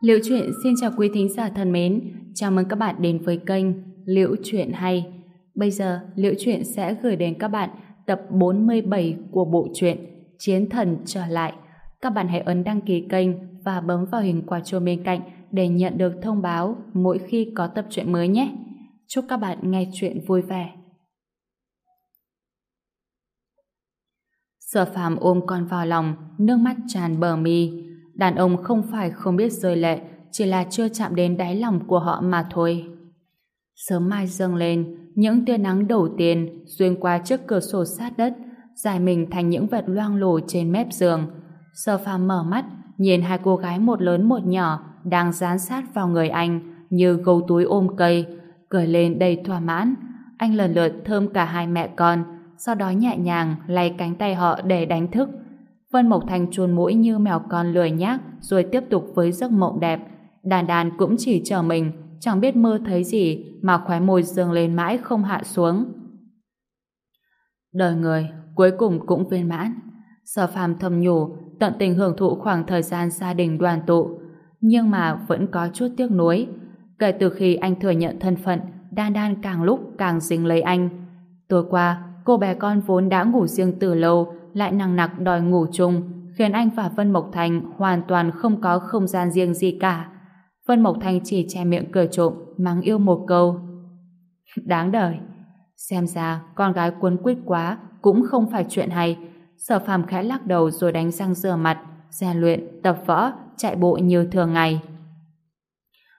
Liễu Chuyện xin chào quý thính giả thân mến, chào mừng các bạn đến với kênh Liễu Chuyện Hay. Bây giờ, Liễu Chuyện sẽ gửi đến các bạn tập 47 của bộ truyện Chiến Thần Trở Lại. Các bạn hãy ấn đăng ký kênh và bấm vào hình quả chuông bên cạnh để nhận được thông báo mỗi khi có tập truyện mới nhé. Chúc các bạn nghe chuyện vui vẻ. Sở phàm ôm con vào lòng, nước mắt tràn bờ mi. Đàn ông không phải không biết rơi lệ, chỉ là chưa chạm đến đáy lòng của họ mà thôi. Sớm mai dâng lên, những tia nắng đầu tiên xuyên qua chiếc cửa sổ sát đất, dài mình thành những vệt loang lổ trên mép giường. Sở phàm mở mắt, nhìn hai cô gái một lớn một nhỏ đang dán sát vào người anh như gấu túi ôm cây, cười lên đầy thỏa mãn. Anh lần lượt thơm cả hai mẹ con, sau đó nhẹ nhàng lay cánh tay họ để đánh thức. Vân Mộc Thành chuồn mũi như mèo con lười nhác rồi tiếp tục với giấc mộng đẹp. Đàn đàn cũng chỉ chờ mình, chẳng biết mơ thấy gì mà khóe môi dương lên mãi không hạ xuống. Đời người cuối cùng cũng viên mãn. Sở phàm thầm nhủ, tận tình hưởng thụ khoảng thời gian gia đình đoàn tụ. Nhưng mà vẫn có chút tiếc nuối. Kể từ khi anh thừa nhận thân phận, Đan Đan càng lúc càng dính lấy anh. Tối qua, cô bé con vốn đã ngủ riêng từ lâu, lại nặng nặc đòi ngủ chung, khiến anh và Vân Mộc Thành hoàn toàn không có không gian riêng gì cả. Vân Mộc Thành chỉ che miệng cười trộm, mắng yêu một câu. Đáng đời. Xem ra con gái cuốn quýt quá cũng không phải chuyện hay. Sở phàm khẽ lắc đầu rồi đánh răng rửa mặt, rèn luyện, tập võ, chạy bộ như thường ngày.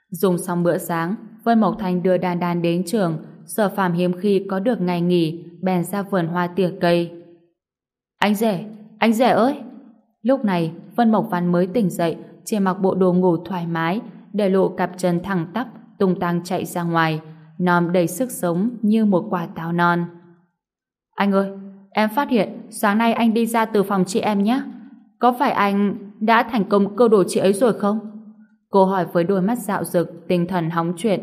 Dùng xong bữa sáng, Vân Mộc Thành đưa đàn đàn đến trường, sở phàm hiếm khi có được ngày nghỉ, bèn ra vườn hoa tỉa cây. Anh rể, anh rể ơi! Lúc này, Vân Mộc Văn mới tỉnh dậy, chỉ mặc bộ đồ ngủ thoải mái, để lộ cặp chân thẳng tắp, tung tăng chạy ra ngoài, nòm đầy sức sống như một quả táo non. Anh ơi, em phát hiện sáng nay anh đi ra từ phòng chị em nhé. Có phải anh đã thành công câu đồ chị ấy rồi không? Cô hỏi với đôi mắt dạo rực, tinh thần hóng chuyện.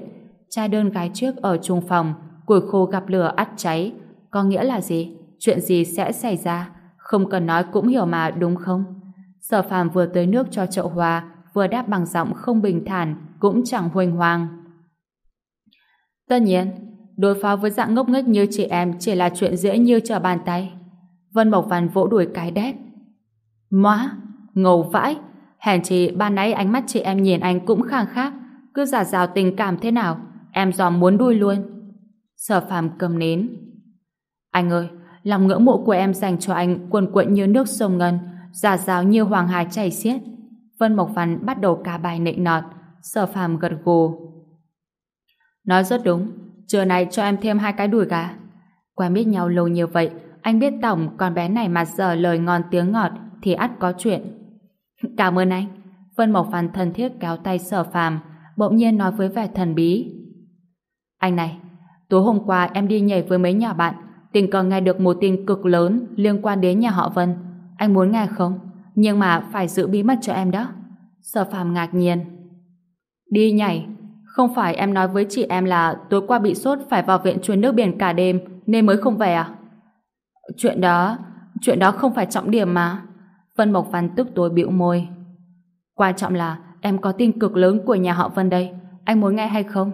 Trai đơn gái trước ở chung phòng, củi khô gặp lửa ắt cháy. Có nghĩa là gì? Chuyện gì sẽ xảy ra? Không cần nói cũng hiểu mà đúng không? Sở phàm vừa tới nước cho chậu hoa, vừa đáp bằng giọng không bình thản, cũng chẳng huênh hoang. Tất nhiên, đối phó với dạng ngốc nghếch như chị em chỉ là chuyện dễ như trở bàn tay. Vân Mộc Văn vỗ đuổi cái đét. Móa, ngầu vãi, hèn chi ban nãy ánh mắt chị em nhìn anh cũng khang khác, cứ giả rào tình cảm thế nào, em dò muốn đuôi luôn. Sở phàm cầm nến. Anh ơi, lòng ngưỡng mộ của em dành cho anh cuồn cuộn như nước sông ngân, giả giáo như hoàng hà chảy xiết. Vân Mộc Văn bắt đầu ca bài nịnh nọt, sở phàm gật gù. Nói rất đúng, trưa nay cho em thêm hai cái đùi gà. Quen biết nhau lâu như vậy, anh biết tổng con bé này mà giờ lời ngon tiếng ngọt thì ắt có chuyện. Cảm ơn anh. Vân Mộc Văn thân thiết kéo tay sở phàm, bỗng nhiên nói với vẻ thần bí. Anh này, tối hôm qua em đi nhảy với mấy nhà bạn, tình cờ nghe được một tin cực lớn liên quan đến nhà họ Vân. Anh muốn nghe không? Nhưng mà phải giữ bí mật cho em đó. Sở phàm ngạc nhiên. Đi nhảy. Không phải em nói với chị em là tối qua bị sốt phải vào viện chuyên nước biển cả đêm nên mới không về à? Chuyện đó, chuyện đó không phải trọng điểm mà. Vân Mộc Văn tức tối bĩu môi. Quan trọng là em có tin cực lớn của nhà họ Vân đây. Anh muốn nghe hay không?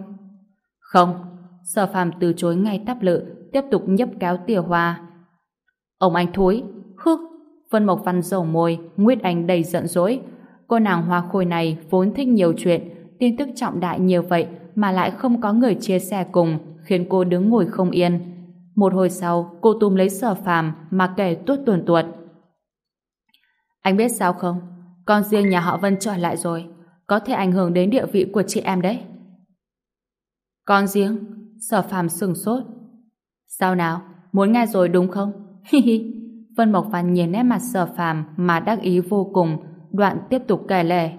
Không. Sở phàm từ chối ngay tắp lự, tiếp tục nhấp kéo tỉa hoa. Ông anh thối. Hứ, Vân Mộc Văn dầu môi, Nguyết Anh đầy giận dỗi. Cô nàng hoa khôi này vốn thích nhiều chuyện, tin tức trọng đại nhiều vậy mà lại không có người chia sẻ cùng, khiến cô đứng ngồi không yên. Một hồi sau, cô túm lấy sở phàm mà kể tuốt tuần tuột. Anh biết sao không? Con riêng nhà họ Vân trở lại rồi. Có thể ảnh hưởng đến địa vị của chị em đấy. Con riêng? Sở phàm sừng sốt. Sao nào? Muốn nghe rồi đúng không? Hi hi. Vân Mộc Văn nhìn nét mặt sở phàm mà đắc ý vô cùng, đoạn tiếp tục kể lể.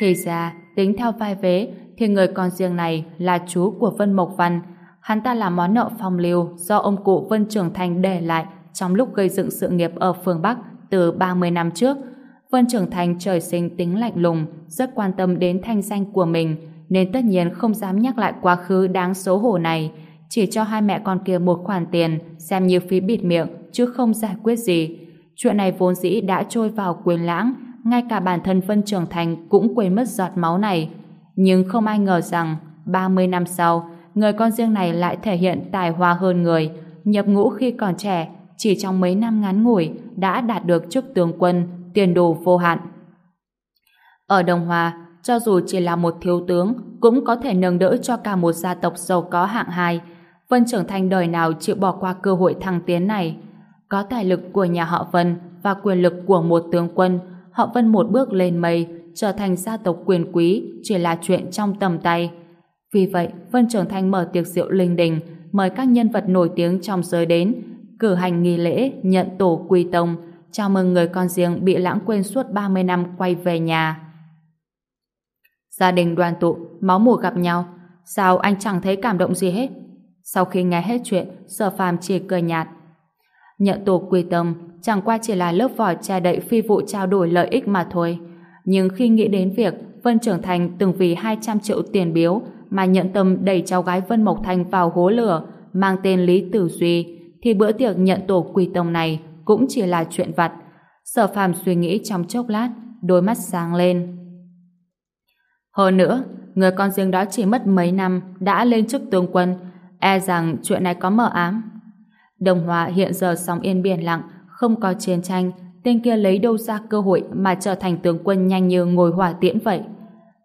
Thì ra, tính theo vai vế, thì người con riêng này là chú của Vân Mộc Văn. Hắn ta là món nợ phong lưu do ông cụ Vân Trường Thành để lại trong lúc gây dựng sự nghiệp ở phương Bắc từ 30 năm trước. Vân Trường Thành trời sinh tính lạnh lùng, rất quan tâm đến thanh danh của mình, nên tất nhiên không dám nhắc lại quá khứ đáng xấu hổ này, chỉ cho hai mẹ con kia một khoản tiền xem như phí bịt miệng chứ không giải quyết gì. Chuyện này vốn dĩ đã trôi vào quên lãng ngay cả bản thân Vân Trường Thành cũng quên mất giọt máu này. Nhưng không ai ngờ rằng 30 năm sau, người con riêng này lại thể hiện tài hoa hơn người, nhập ngũ khi còn trẻ, chỉ trong mấy năm ngắn ngủi đã đạt được chức tướng quân, tiền đồ vô hạn. Ở Đồng Hòa, cho dù chỉ là một thiếu tướng, cũng có thể nâng đỡ cho cả một gia tộc giàu có hạng hai. Vân trưởng thành đời nào chịu bỏ qua cơ hội thăng tiến này. Có tài lực của nhà họ Vân và quyền lực của một tướng quân, họ Vân một bước lên mây, trở thành gia tộc quyền quý chỉ là chuyện trong tầm tay. Vì vậy, Vân Trưởng Thành mở tiệc rượu linh đình, mời các nhân vật nổi tiếng trong giới đến, cử hành nghi lễ nhận tổ quy tông, chào mừng người con riêng bị lãng quên suốt 30 năm quay về nhà. Gia đình đoàn tụ, máu mủ gặp nhau, sao anh chẳng thấy cảm động gì hết? Sau khi nghe hết chuyện, Sở Phàm chỉ cười nhạt. Nhận tổ quy tông chẳng qua chỉ là lớp vỏ che đậy phi vụ trao đổi lợi ích mà thôi. Nhưng khi nghĩ đến việc Vân Trưởng Thành từng vì 200 triệu tiền biếu mà nhận tâm đẩy cháu gái Vân Mộc Thành vào hố lửa mang tên Lý Tử Duy thì bữa tiệc nhận tổ quỳ tông này cũng chỉ là chuyện vặt. Sở phàm suy nghĩ trong chốc lát, đôi mắt sáng lên. Hơn nữa, người con riêng đó chỉ mất mấy năm đã lên chức tướng quân, e rằng chuyện này có mờ ám. Đồng Hòa hiện giờ sóng yên biển lặng, không có chiến tranh, tên kia lấy đâu ra cơ hội mà trở thành tướng quân nhanh như ngồi hỏa tiễn vậy.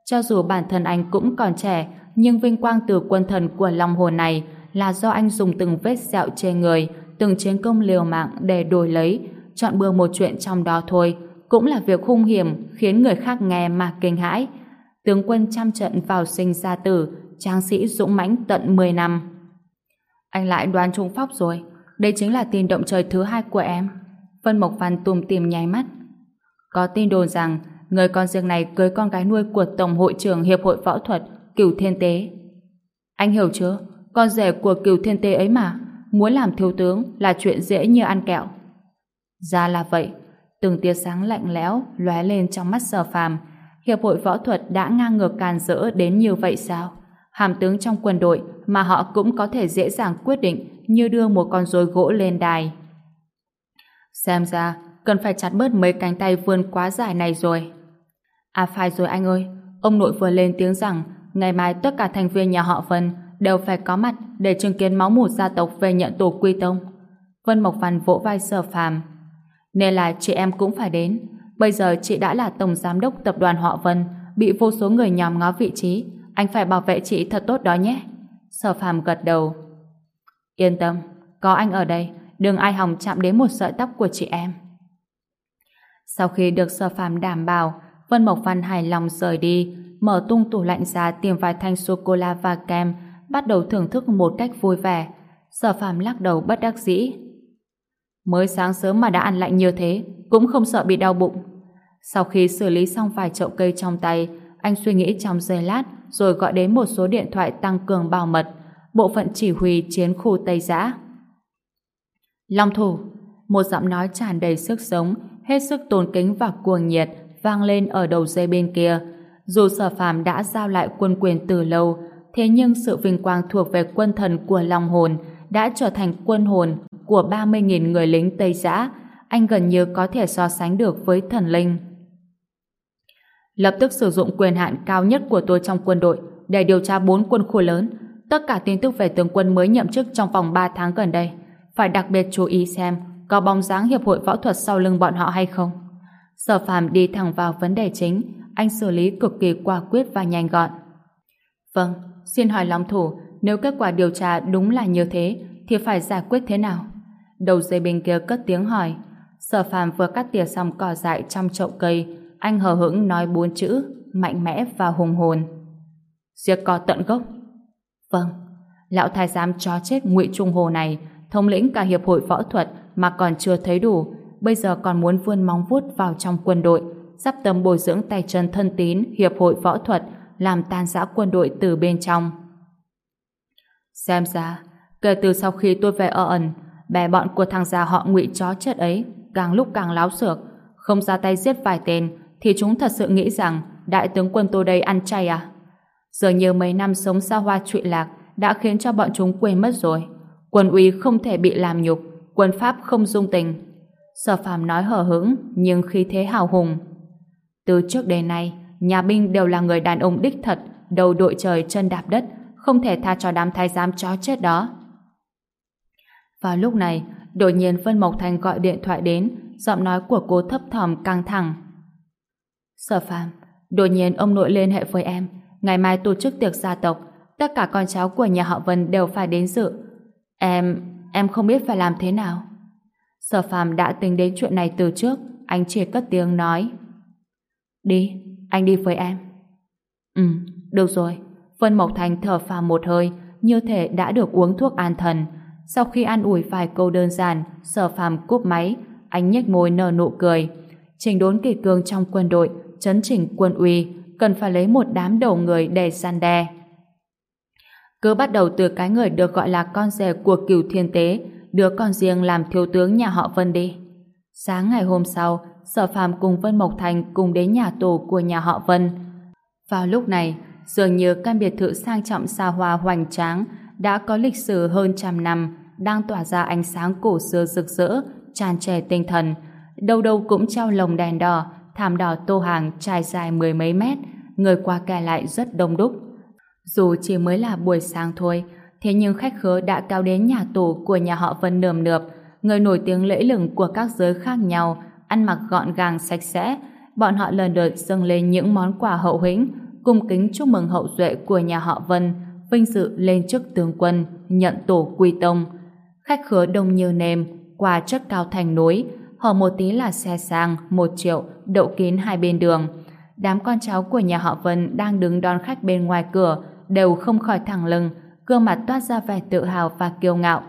Cho dù bản thân anh cũng còn trẻ, nhưng vinh quang từ quân thần của Long Hồn này là do anh dùng từng vết sẹo trên người, từng chiến công liều mạng để đổi lấy, chọn bừa một chuyện trong đó thôi, cũng là việc hung hiểm khiến người khác nghe mà kinh hãi. Tướng quân trăm trận vào sinh ra tử, trang sĩ dũng mãnh tận 10 năm. Anh lại đoán trúng phóc rồi, đây chính là tin động trời thứ hai của em. Vân Mộc Văn tùm tìm nháy mắt. Có tin đồn rằng người con riêng này cưới con gái nuôi của Tổng hội trưởng Hiệp hội Võ thuật Cửu Thiên Tế. Anh hiểu chưa? Con rể của Cửu Thiên Tế ấy mà, muốn làm thiếu tướng là chuyện dễ như ăn kẹo. Ra là vậy, từng tia sáng lạnh lẽo lóe lên trong mắt Sở Phàm. Hiệp hội võ thuật đã ngang ngược càn rỡ đến như vậy sao? Hàm tướng trong quân đội mà họ cũng có thể dễ dàng quyết định như đưa một con rối gỗ lên đài. Xem ra, cần phải chặt bớt mấy cánh tay vươn quá dài này rồi. À phải rồi anh ơi, ông nội vừa lên tiếng rằng ngày mai tất cả thành viên nhà họ Vân đều phải có mặt để chứng kiến máu mủ gia tộc về nhận tổ quy tông. Vân Mộc Văn vỗ vai sở phàm. Nên là chị em cũng phải đến. Bây giờ chị đã là tổng giám đốc tập đoàn họ Vân, bị vô số người nhòm ngó vị trí. Anh phải bảo vệ chị thật tốt đó nhé. Sở phàm gật đầu. Yên tâm, có anh ở đây, đừng ai hòng chạm đến một sợi tóc của chị em. Sau khi được sở phàm đảm bảo, Vân Mộc Văn hài lòng rời đi, mở tung tủ lạnh ra tìm vài thanh sô-cô-la và kem, bắt đầu thưởng thức một cách vui vẻ. Sở phàm lắc đầu bất đắc dĩ. Mới sáng sớm mà đã ăn lạnh như thế, cũng không sợ bị đau bụng. Sau khi xử lý xong vài chậu cây trong tay, anh suy nghĩ trong giây lát, rồi gọi đến một số điện thoại tăng cường bảo mật, bộ phận chỉ huy chiến khu Tây Giã. Long thủ, một giọng nói tràn đầy sức sống, hết sức tôn kính và cuồng nhiệt, vang lên ở đầu dây bên kia. Dù sở phàm đã giao lại quân quyền từ lâu, thế nhưng sự vinh quang thuộc về quân thần của Long Hồn đã trở thành quân hồn của 30.000 người lính Tây Giã, anh gần như có thể so sánh được với thần linh. Lập tức sử dụng quyền hạn cao nhất của tôi trong quân đội để điều tra bốn quân khu lớn, tất cả tin tức về tướng quân mới nhậm chức trong vòng 3 tháng gần đây. Phải đặc biệt chú ý xem có bóng dáng hiệp hội võ thuật sau lưng bọn họ hay không. Sở phàm đi thẳng vào vấn đề chính, anh xử lý cực kỳ quả quyết và nhanh gọn. Vâng, xin hỏi lòng Thủ, nếu kết quả điều tra đúng là như thế, thì phải giải quyết thế nào? Đầu dây bên kia cất tiếng hỏi. Sở phàm vừa cắt tỉa xong cỏ dại trong chậu cây, anh hờ hững nói bốn chữ, mạnh mẽ và hùng hồn. Diệt cỏ tận gốc. Vâng, lão thái giám cho chết ngụy Trung Hồ này, thống lĩnh cả hiệp hội võ thuật mà còn chưa thấy đủ, bây giờ còn muốn vươn móng vuốt vào trong quân đội, sắp tâm bồi dưỡng tay chân thân tín hiệp hội võ thuật, làm tan rã quân đội từ bên trong. Xem ra, kể từ sau khi tôi về ở ẩn, bè bọn của thằng già họ ngụy chó chết ấy càng lúc càng láo xược, không ra tay giết vài tên thì chúng thật sự nghĩ rằng đại tướng quân tôi đây ăn chay à? Dường như mấy năm sống xa hoa trụy lạc đã khiến cho bọn chúng quên mất rồi. Quân uy không thể bị làm nhục, quân pháp không dung tình. Sở phàm nói hở hững nhưng khi thế hào hùng. Từ trước đến nay, nhà binh đều là người đàn ông đích thật, đầu đội trời chân đạp đất, không thể tha cho đám thái giám chó chết đó. Vào lúc này, đột nhiên Vân Mộc Thành gọi điện thoại đến, giọng nói của cô thấp thỏm căng thẳng. Sở Phạm, đột nhiên ông nội liên hệ với em, ngày mai tổ chức tiệc gia tộc, tất cả con cháu của nhà họ Vân đều phải đến dự. Em, em không biết phải làm thế nào. Sở Phạm đã tính đến chuyện này từ trước, anh chỉ cất tiếng nói. Đi, anh đi với em. Ừ, được rồi. Vân Mộc Thành thở phào một hơi, như thể đã được uống thuốc an thần. Sau khi an ủi vài câu đơn giản, sở phàm cúp máy, anh nhếch môi nở nụ cười. Trình đốn kỷ cương trong quân đội, chấn chỉnh quân uy, cần phải lấy một đám đầu người để gian đe. Cứ bắt đầu từ cái người được gọi là con rể của cửu thiên tế, đứa con riêng làm thiếu tướng nhà họ Vân đi. Sáng ngày hôm sau, Sở Phàm cùng Vân Mộc Thành cùng đến nhà tù của nhà họ Vân. Vào lúc này, dường như căn biệt thự sang trọng xa hoa hoành tráng đã có lịch sử hơn trăm năm, đang tỏa ra ánh sáng cổ xưa rực rỡ, tràn trề tinh thần. Đâu đâu cũng treo lồng đèn đỏ, thảm đỏ tô hàng trải dài mười mấy mét, người qua kẻ lại rất đông đúc. Dù chỉ mới là buổi sáng thôi, thế nhưng khách khứa đã cao đến nhà tù của nhà họ Vân nườm nượp, người nổi tiếng lễ lừng của các giới khác nhau, ăn mặc gọn gàng sạch sẽ, bọn họ lần lượt dâng lên những món quà hậu hĩnh, cung kính chúc mừng hậu duệ của nhà họ Vân, vinh dự lên chức tướng quân, nhận tổ quy tông. Khách khứa đông như nềm, quà chất cao thành núi, hở một tí là xe sang, một triệu, đậu kín hai bên đường. Đám con cháu của nhà họ Vân đang đứng đón khách bên ngoài cửa, đều không khỏi thẳng lưng, gương mặt toát ra vẻ tự hào và kiêu ngạo.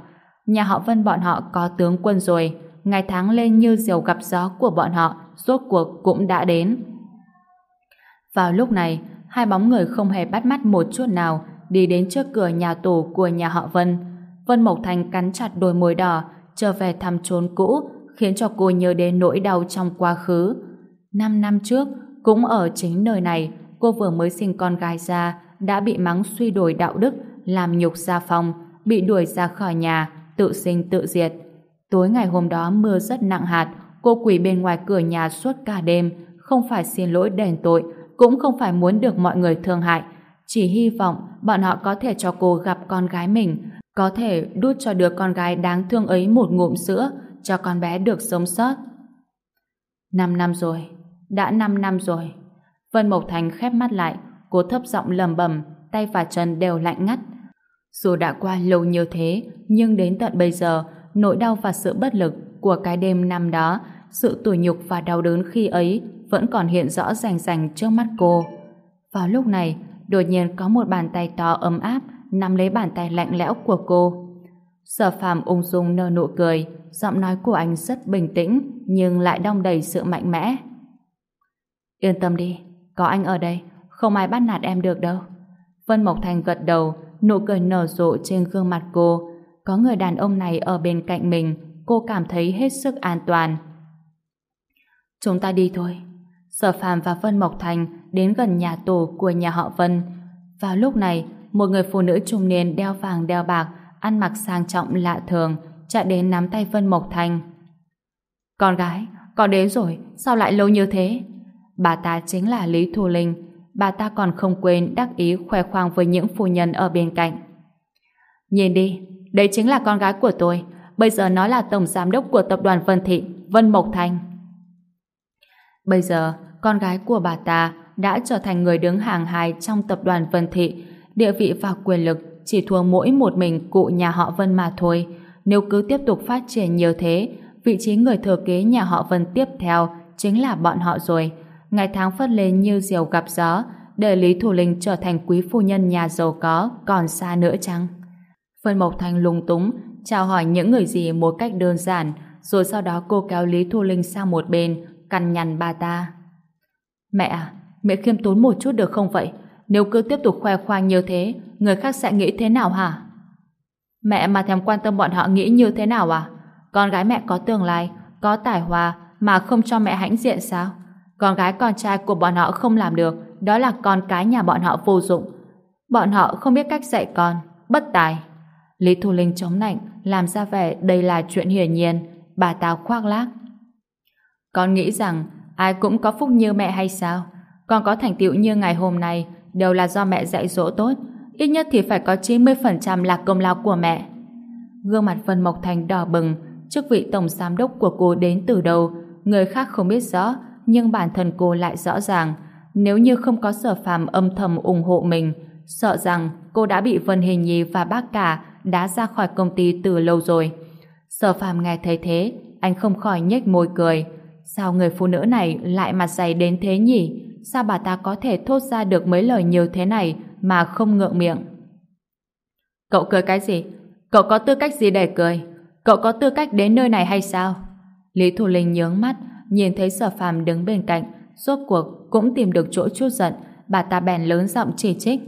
Nhà họ Vân bọn họ có tướng quân rồi, ngày tháng lên như diều gặp gió của bọn họ, rốt cuộc cũng đã đến. Vào lúc này, hai bóng người không hề bắt mắt một chút nào, đi đến trước cửa nhà tù của nhà họ Vân. Vân Mộc Thành cắn chặt đôi môi đỏ, trở về thăm chốn cũ, khiến cho cô nhớ đến nỗi đau trong quá khứ. Năm năm trước, cũng ở chính nơi này, cô vừa mới sinh con gái ra, đã bị mắng suy đổi đạo đức, làm nhục gia phong, bị đuổi ra khỏi nhà, tự sinh tự diệt. Tối ngày hôm đó mưa rất nặng hạt, cô quỳ bên ngoài cửa nhà suốt cả đêm, không phải xin lỗi đền tội, cũng không phải muốn được mọi người thương hại, chỉ hy vọng bọn họ có thể cho cô gặp con gái mình, có thể đút cho đứa con gái đáng thương ấy một ngụm sữa, cho con bé được sống sót. Năm năm rồi, đã năm năm rồi. Vân Mộc Thành khép mắt lại, cố thấp giọng lầm bầm, tay và chân đều lạnh ngắt. Dù đã qua lâu như thế, nhưng đến tận bây giờ, nỗi đau và sự bất lực của cái đêm năm đó, sự tủi nhục và đau đớn khi ấy vẫn còn hiện rõ rành rành trước mắt cô. Vào lúc này, đột nhiên có một bàn tay to ấm áp nắm lấy bàn tay lạnh lẽo của cô. Sở phàm ung dung nở nụ cười, giọng nói của anh rất bình tĩnh nhưng lại đong đầy sự mạnh mẽ. Yên tâm đi, có anh ở đây, không ai bắt nạt em được đâu. Vân Mộc Thành gật đầu, nụ cười nở rộ trên gương mặt cô. Có người đàn ông này ở bên cạnh mình, cô cảm thấy hết sức an toàn. Chúng ta đi thôi. Sở Phạm và Vân Mộc Thành đến gần nhà tổ của nhà họ Vân. Vào lúc này, một người phụ nữ trung niên đeo vàng đeo bạc, ăn mặc sang trọng lạ thường, chạy đến nắm tay Vân Mộc Thành. Con gái, con đến rồi, sao lại lâu như thế? Bà ta chính là Lý Thu Linh. Bà ta còn không quên đắc ý khoe khoang với những phu nhân ở bên cạnh. Nhìn đi, đây chính là con gái của tôi. Bây giờ nó là tổng giám đốc của tập đoàn Vân Thị, Vân Mộc Thành. Bây giờ, con gái của bà ta đã trở thành người đứng hàng hai trong tập đoàn Vân Thị, địa vị và quyền lực chỉ thua mỗi một mình cụ nhà họ Vân mà thôi. Nếu cứ tiếp tục phát triển nhiều thế, vị trí người thừa kế nhà họ Vân tiếp theo chính là bọn họ rồi. Ngày tháng phất lên như diều gặp gió, để Lý Thủ Linh trở thành quý phu nhân nhà giàu có còn xa nữa chăng? Vân Mộc Thành lung túng, chào hỏi những người gì một cách đơn giản, rồi sau đó cô kéo Lý Thu Linh sang một bên, cằn nhằn bà ta. Mẹ à, mẹ khiêm tốn một chút được không vậy? Nếu cứ tiếp tục khoe khoang như thế, người khác sẽ nghĩ thế nào hả? Mẹ mà thèm quan tâm bọn họ nghĩ như thế nào à? Con gái mẹ có tương lai, có tài hoa mà không cho mẹ hãnh diện sao? Con gái con trai của bọn họ không làm được, đó là con cái nhà bọn họ vô dụng. Bọn họ không biết cách dạy con, bất tài. Lý Thu Linh chống nạnh, làm ra vẻ đây là chuyện hiển nhiên, bà ta khoác lác. Con nghĩ rằng ai cũng có phúc như mẹ hay sao? con có thành tựu như ngày hôm nay đều là do mẹ dạy dỗ tốt, ít nhất thì phải có 90% là công lao của mẹ. Gương mặt Vân Mộc Thành đỏ bừng, chức vị tổng giám đốc của cô đến từ đâu, người khác không biết rõ, nhưng bản thân cô lại rõ ràng. Nếu như không có sở phàm âm thầm ủng hộ mình, sợ rằng cô đã bị Vân Hình Nhi và bác cả đá ra khỏi công ty từ lâu rồi. Sở phàm nghe thấy thế, anh không khỏi nhếch môi cười. Sao người phụ nữ này lại mặt dày đến thế nhỉ? Sao bà ta có thể thốt ra được mấy lời nhiều thế này mà không ngượng miệng? Cậu cười cái gì? Cậu có tư cách gì để cười? Cậu có tư cách đến nơi này hay sao? Lý Thủ Linh nhướng mắt, nhìn thấy sở phàm đứng bên cạnh, rốt cuộc cũng tìm được chỗ chút giận, bà ta bèn lớn giọng chỉ trích.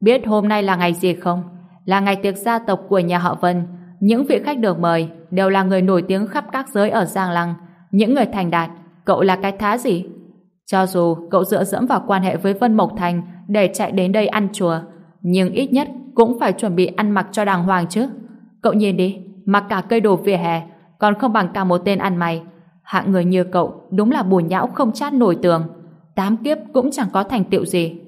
Biết hôm nay là ngày gì không? Là ngày tiệc gia tộc của nhà họ Vân. Những vị khách được mời đều là người nổi tiếng khắp các giới ở Giang Lăng. Những người thành đạt, cậu là cái thá gì? Cho dù cậu dựa dẫm vào quan hệ với Vân Mộc Thành để chạy đến đây ăn chùa, nhưng ít nhất cũng phải chuẩn bị ăn mặc cho đàng hoàng chứ. Cậu nhìn đi, mặc cả cây đồ vỉa hè, còn không bằng cả một tên ăn mày. Hạng người như cậu đúng là bùn nhão không chát nổi tường. Tám kiếp cũng chẳng có thành tựu gì.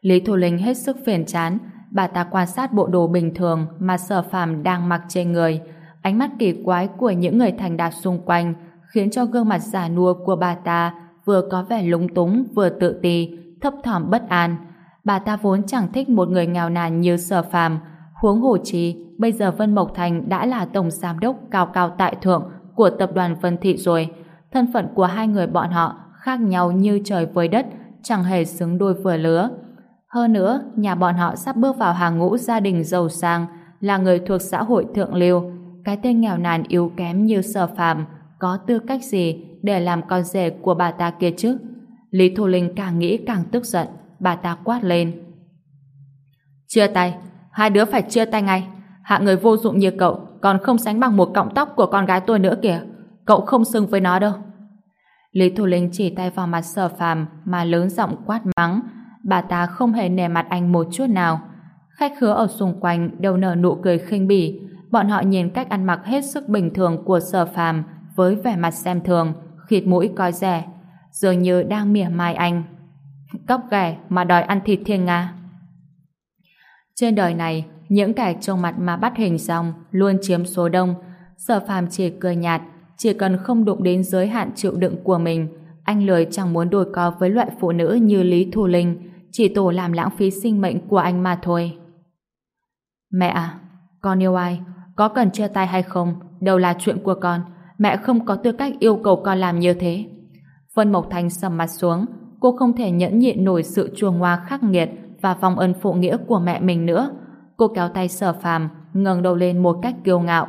Lý Thu Linh hết sức phiền chán, bà ta quan sát bộ đồ bình thường mà sở phàm đang mặc trên người. Ánh mắt kỳ quái của những người thành đạt xung quanh khiến cho gương mặt giả nua của bà ta vừa có vẻ lúng túng vừa tự ti, thấp thỏm bất an. Bà ta vốn chẳng thích một người nghèo nàn như sở phàm, huống hồ chi bây giờ Vân Mộc Thành đã là tổng giám đốc cao cao tại thượng của tập đoàn Vân Thị rồi. Thân phận của hai người bọn họ khác nhau như trời với đất, chẳng hề xứng đôi vừa lứa. Hơn nữa, nhà bọn họ sắp bước vào hàng ngũ gia đình giàu sang, là người thuộc xã hội thượng lưu. Cái tên nghèo nàn yếu kém như sở phàm, có tư cách gì để làm con rể của bà ta kia chứ? Lý Thu Linh càng nghĩ càng tức giận, bà ta quát lên. Chia tay, hai đứa phải chia tay ngay. Hạ người vô dụng như cậu còn không sánh bằng một cọng tóc của con gái tôi nữa kìa. Cậu không xứng với nó đâu. Lý Thu Linh chỉ tay vào mặt sở phàm mà lớn giọng quát mắng. Bà ta không hề nề mặt anh một chút nào. Khách khứa ở xung quanh đều nở nụ cười khinh bỉ. Bọn họ nhìn cách ăn mặc hết sức bình thường của sở phàm với vẻ mặt xem thường, khịt mũi coi rẻ. Dường như đang mỉa mai anh. Cóc ghẻ mà đòi ăn thịt thiên nga. Trên đời này, những kẻ trông mặt mà bắt hình xong luôn chiếm số đông. Sở phàm chỉ cười nhạt, chỉ cần không đụng đến giới hạn chịu đựng của mình, anh lười chẳng muốn đôi co với loại phụ nữ như Lý Thu Linh, chỉ tổ làm lãng phí sinh mệnh của anh mà thôi. Mẹ à, con yêu ai? Có cần chia tay hay không? Đâu là chuyện của con. Mẹ không có tư cách yêu cầu con làm như thế. Vân Mộc Thành sầm mặt xuống, cô không thể nhẫn nhịn nổi sự chuồng hoa khắc nghiệt và vòng ân phụ nghĩa của mẹ mình nữa. Cô kéo tay sở phàm, ngẩng đầu lên một cách kiêu ngạo.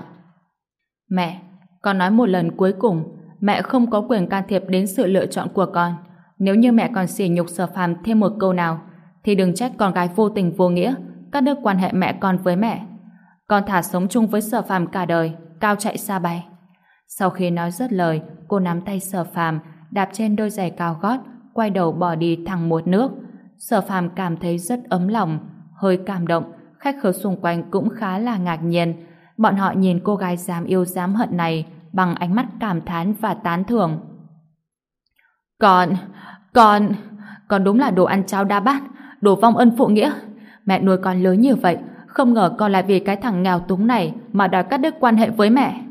Mẹ, con nói một lần cuối cùng, mẹ không có quyền can thiệp đến sự lựa chọn của con. Nếu như mẹ còn sỉ nhục sở phàm thêm một câu nào, thì đừng trách con gái vô tình vô nghĩa, cắt đứt quan hệ mẹ con với mẹ. Con thả sống chung với sở phàm cả đời, cao chạy xa bay. Sau khi nói dứt lời, cô nắm tay sở phàm, đạp trên đôi giày cao gót, quay đầu bỏ đi thẳng một nước. Sở phàm cảm thấy rất ấm lòng, hơi cảm động, khách khứa xung quanh cũng khá là ngạc nhiên. Bọn họ nhìn cô gái dám yêu dám hận này bằng ánh mắt cảm thán và tán thưởng. Còn còn còn đúng là đồ ăn cháo đa bát, đồ vong ân phụ nghĩa. Mẹ nuôi con lớn như vậy, không ngờ con lại vì cái thằng nghèo túng này mà đòi cắt đứt quan hệ với mẹ.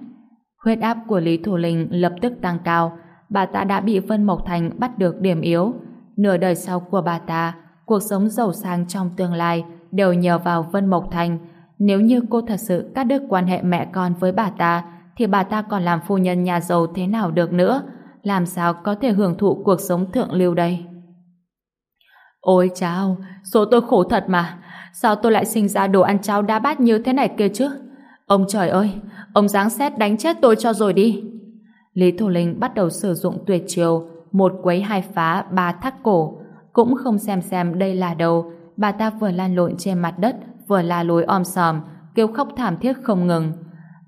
Huyết áp của Lý Thủ Linh lập tức tăng cao, bà ta đã bị Vân Mộc Thành bắt được điểm yếu. Nửa đời sau của bà ta, cuộc sống giàu sang trong tương lai đều nhờ vào Vân Mộc Thành. Nếu như cô thật sự cắt đứt quan hệ mẹ con với bà ta, thì bà ta còn làm phu nhân nhà giàu thế nào được nữa? Làm sao có thể hưởng thụ cuộc sống thượng lưu đây? Ôi chao, số tôi khổ thật mà. Sao tôi lại sinh ra đồ ăn cháo đá bát như thế này kia chứ? Ông trời ơi, ông giáng xét đánh chết tôi cho rồi đi. Lý Thủ Linh bắt đầu sử dụng tuyệt chiêu, một quấy hai phá, ba thắt cổ. Cũng không xem xem đây là đâu, bà ta vừa lan lộn trên mặt đất, vừa la lối om sòm, kêu khóc thảm thiết không ngừng.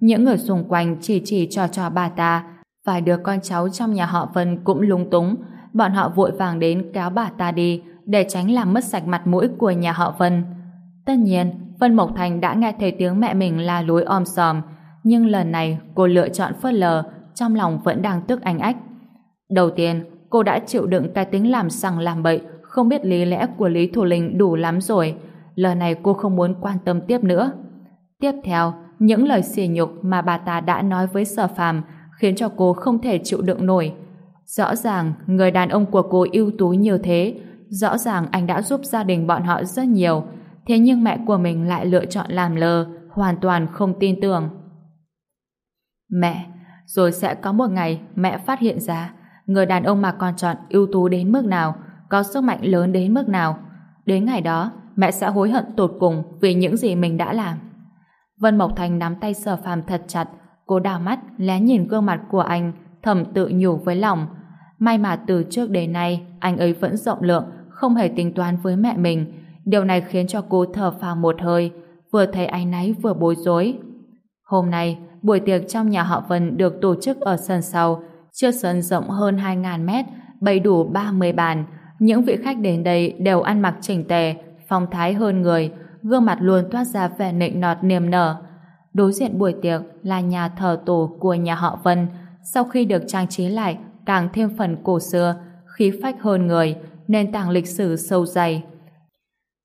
Những người xung quanh chỉ chỉ cho cho bà ta, vài đứa con cháu trong nhà họ Vân cũng lung túng, bọn họ vội vàng đến kéo bà ta đi để tránh làm mất sạch mặt mũi của nhà họ Vân. Tất nhiên, Vân Mộc Thành đã nghe thấy tiếng mẹ mình la lối om sòm, nhưng lần này cô lựa chọn phớt lờ, trong lòng vẫn đang tức anh ách. Đầu tiên, cô đã chịu đựng cái tính làm sằng làm bậy, không biết lý lẽ của Lý Thủ Linh đủ lắm rồi. Lần này cô không muốn quan tâm tiếp nữa. Tiếp theo, những lời xỉ nhục mà bà ta đã nói với sở phàm khiến cho cô không thể chịu đựng nổi. Rõ ràng, người đàn ông của cô ưu tú như thế, rõ ràng anh đã giúp gia đình bọn họ rất nhiều, thế nhưng mẹ của mình lại lựa chọn làm lờ hoàn toàn không tin tưởng. Mẹ, rồi sẽ có một ngày mẹ phát hiện ra người đàn ông mà con chọn ưu tú đến mức nào, có sức mạnh lớn đến mức nào. Đến ngày đó, mẹ sẽ hối hận tột cùng vì những gì mình đã làm. Vân Mộc Thành nắm tay sở phàm thật chặt, cô đào mắt lé nhìn gương mặt của anh, thầm tự nhủ với lòng. May mà từ trước đến nay, anh ấy vẫn rộng lượng, không hề tính toán với mẹ mình. Điều này khiến cho cô thở phào một hơi, vừa thấy anh náy vừa bối rối. Hôm nay, buổi tiệc trong nhà họ Vân được tổ chức ở sân sau, chiếc sân rộng hơn 2.000 mét, bày đủ 30 bàn. Những vị khách đến đây đều ăn mặc chỉnh tề, phong thái hơn người, gương mặt luôn toát ra vẻ nịnh nọt niềm nở. Đối diện buổi tiệc là nhà thờ tổ của nhà họ Vân, sau khi được trang trí lại càng thêm phần cổ xưa, khí phách hơn người, nền tảng lịch sử sâu dày.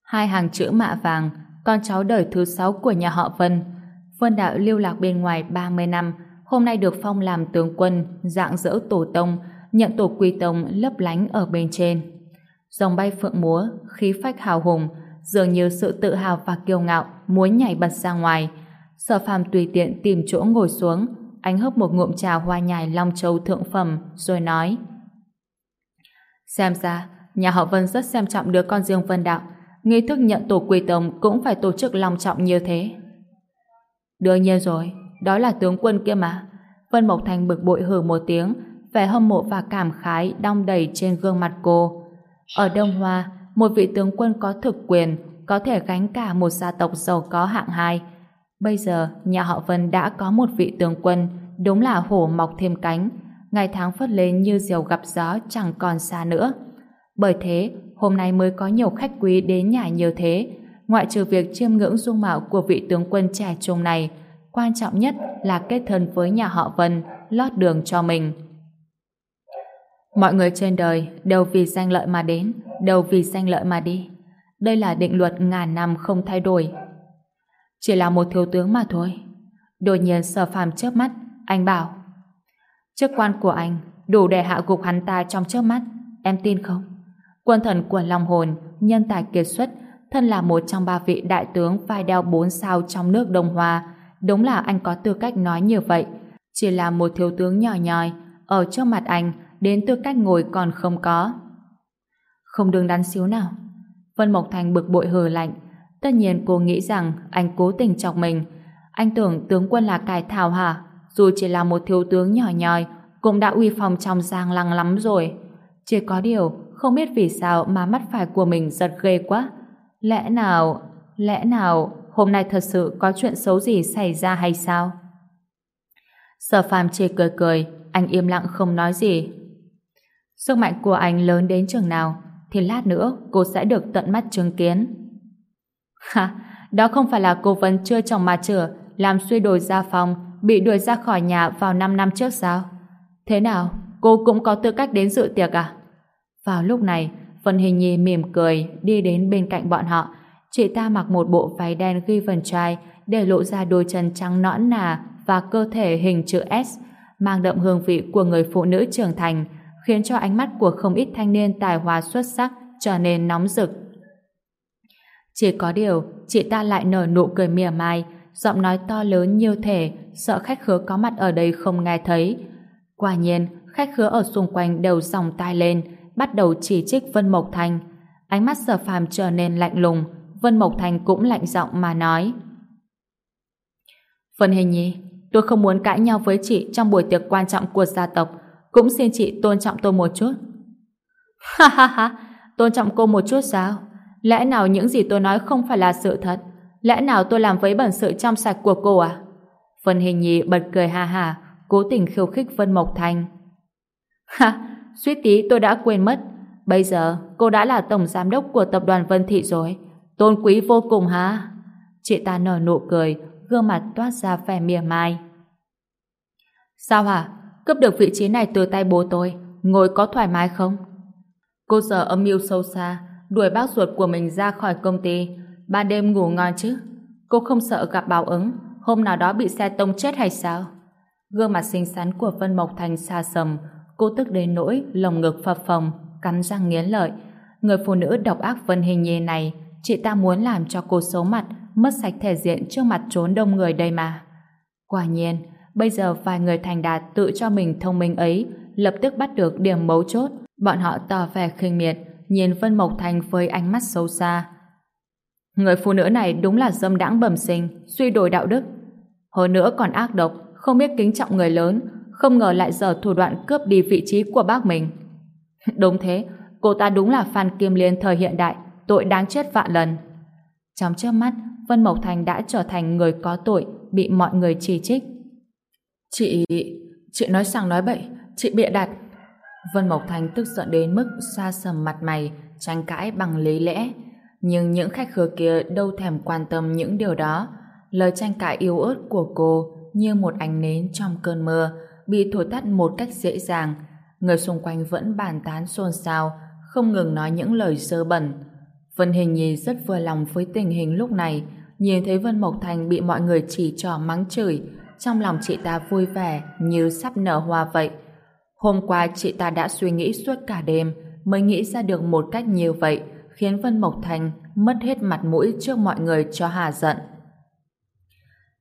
Hai hàng chữ mạ vàng, con cháu đời thứ sáu của nhà họ Vân. Vân đạo lưu lạc bên ngoài 30 năm, hôm nay được phong làm tướng quân, dạng dỡ tổ tông, nhận tổ quy tông lấp lánh ở bên trên. Dòng bay phượng múa, khí phách hào hùng, dường như sự tự hào và kiêu ngạo muốn nhảy bật ra ngoài. Sở phàm tùy tiện tìm chỗ ngồi xuống, anh hấp một ngụm trà hoa nhài long châu thượng phẩm, rồi nói Xem ra, nhà họ Vân rất xem trọng đứa con riêng Vân Đạo, nghi thức nhận tổ quỳ tông cũng phải tổ chức long trọng như thế. Đương nhiên rồi, đó là tướng quân kia mà. Vân Mộc Thành bực bội hừ một tiếng, vẻ hâm mộ và cảm khái đong đầy trên gương mặt cô. Ở Đông Hoa, một vị tướng quân có thực quyền, có thể gánh cả một gia tộc giàu có hạng hai. Bây giờ, nhà họ Vân đã có một vị tướng quân, đúng là hổ mọc thêm cánh, ngày tháng phất lên như diều gặp gió chẳng còn xa nữa. Bởi thế, hôm nay mới có nhiều khách quý đến nhà như thế, ngoại trừ việc chiêm ngưỡng dung mạo của vị tướng quân trẻ trung này, quan trọng nhất là kết thân với nhà họ Vân, lót đường cho mình. Mọi người trên đời đều vì danh lợi mà đến, đều vì danh lợi mà đi. Đây là định luật ngàn năm không thay đổi. Chỉ là một thiếu tướng mà thôi. Đột nhiên sở phàm chớp mắt, anh bảo chức quan của anh đủ để hạ gục hắn ta trong chớp mắt, em tin không? Quân thần của Long Hồn, nhân tài kiệt xuất, thân là một trong ba vị đại tướng vai đeo bốn sao trong nước Đông Hoa. Đúng là anh có tư cách nói như vậy. Chỉ là một thiếu tướng nhỏ nhòi, ở trước mặt anh, đến tư cách ngồi còn không có. Không đừng đắn xíu nào. Vân Mộc Thành bực bội hờ lạnh. Tất nhiên cô nghĩ rằng anh cố tình chọc mình. Anh tưởng tướng quân là cải thảo hả? Dù chỉ là một thiếu tướng nhỏ nhòi, cũng đã uy phong trong giang lăng lắm rồi. Chỉ có điều, không biết vì sao mà mắt phải của mình giật ghê quá. Lẽ nào, lẽ nào hôm nay thật sự có chuyện xấu gì xảy ra hay sao? Sở phàm chê cười cười, anh im lặng không nói gì. Sức mạnh của anh lớn đến chừng nào thì lát nữa cô sẽ được tận mắt chứng kiến. Ha, đó không phải là cô vẫn chưa chồng mà chửa làm suy đồi gia phòng bị đuổi ra khỏi nhà vào 5 năm trước sao? Thế nào? Cô cũng có tư cách đến dự tiệc à? Vào lúc này, Vân Hình Nhi mỉm cười đi đến bên cạnh bọn họ. Chị ta mặc một bộ váy đen ghi vần trai để lộ ra đôi chân trắng nõn nà và cơ thể hình chữ S mang đậm hương vị của người phụ nữ trưởng thành khiến cho ánh mắt của không ít thanh niên tài hoa xuất sắc trở nên nóng rực. Chỉ có điều, chị ta lại nở nụ cười mỉa mai, giọng nói to lớn như thể sợ khách khứa có mặt ở đây không nghe thấy. Quả nhiên, khách khứa ở xung quanh đều dòng tai lên, bắt đầu chỉ trích Vân Mộc Thành. Ánh mắt sở phàm trở nên lạnh lùng, Vân Mộc Thành cũng lạnh giọng mà nói. Vân Hình Nhi, tôi không muốn cãi nhau với chị trong buổi tiệc quan trọng của gia tộc, cũng xin chị tôn trọng tôi một chút. Ha ha ha, tôn trọng cô một chút sao? Lẽ nào những gì tôi nói không phải là sự thật? Lẽ nào tôi làm với bẩn sự trong sạch của cô à? Vân Hình Nhi bật cười ha ha, cố tình khiêu khích Vân Mộc Thành. Ha, suýt tí tôi đã quên mất. Bây giờ cô đã là tổng giám đốc của tập đoàn Vân Thị rồi. Tôn quý vô cùng hả? Chị ta nở nụ cười, gương mặt toát ra vẻ mỉa mai. Sao hả? Cướp được vị trí này từ tay bố tôi, ngồi có thoải mái không? Cô giờ âm mưu sâu xa, đuổi bác ruột của mình ra khỏi công ty, ban đêm ngủ ngon chứ? Cô không sợ gặp báo ứng, hôm nào đó bị xe tông chết hay sao? Gương mặt xinh xắn của Vân Mộc Thành xa sầm, cô tức đến nỗi lồng ngực phập phồng, cắn răng nghiến lợi. Người phụ nữ độc ác Vân Hình Nhi này, chị ta muốn làm cho cô xấu mặt, mất sạch thể diện trước mặt trốn đông người đây mà. Quả nhiên, bây giờ vài người thành đạt tự cho mình thông minh ấy lập tức bắt được điểm mấu chốt. Bọn họ tỏ vẻ khinh miệt, nhìn Vân Mộc Thành với ánh mắt sâu xa. Người phụ nữ này đúng là dâm đãng bẩm sinh, suy đồi đạo đức. Hơn nữa còn ác độc, không biết kính trọng người lớn, không ngờ lại giờ thủ đoạn cướp đi vị trí của bác mình. đúng thế, cô ta đúng là Phan Kim Liên thời hiện đại, tội đáng chết vạn lần. Trong trước mắt, Vân Mộc Thành đã trở thành người có tội, bị mọi người chỉ trích. Chị... chị nói sang nói bậy, chị bịa đặt. Vân Mộc Thành tức giận đến mức xa sầm mặt mày, tranh cãi bằng lý lẽ. Nhưng những khách khứa kia đâu thèm quan tâm những điều đó. Lời tranh cãi yếu ớt của cô như một ánh nến trong cơn mưa, bị thổi tắt một cách dễ dàng. Người xung quanh vẫn bàn tán xôn xao, không ngừng nói những lời sơ bẩn. Vân Hình Nhi rất vừa lòng với tình hình lúc này, nhìn thấy Vân Mộc Thành bị mọi người chỉ trỏ mắng chửi, trong lòng chị ta vui vẻ như sắp nở hoa vậy. Hôm qua chị ta đã suy nghĩ suốt cả đêm mới nghĩ ra được một cách như vậy, khiến Vân Mộc Thành mất hết mặt mũi trước mọi người cho hà giận.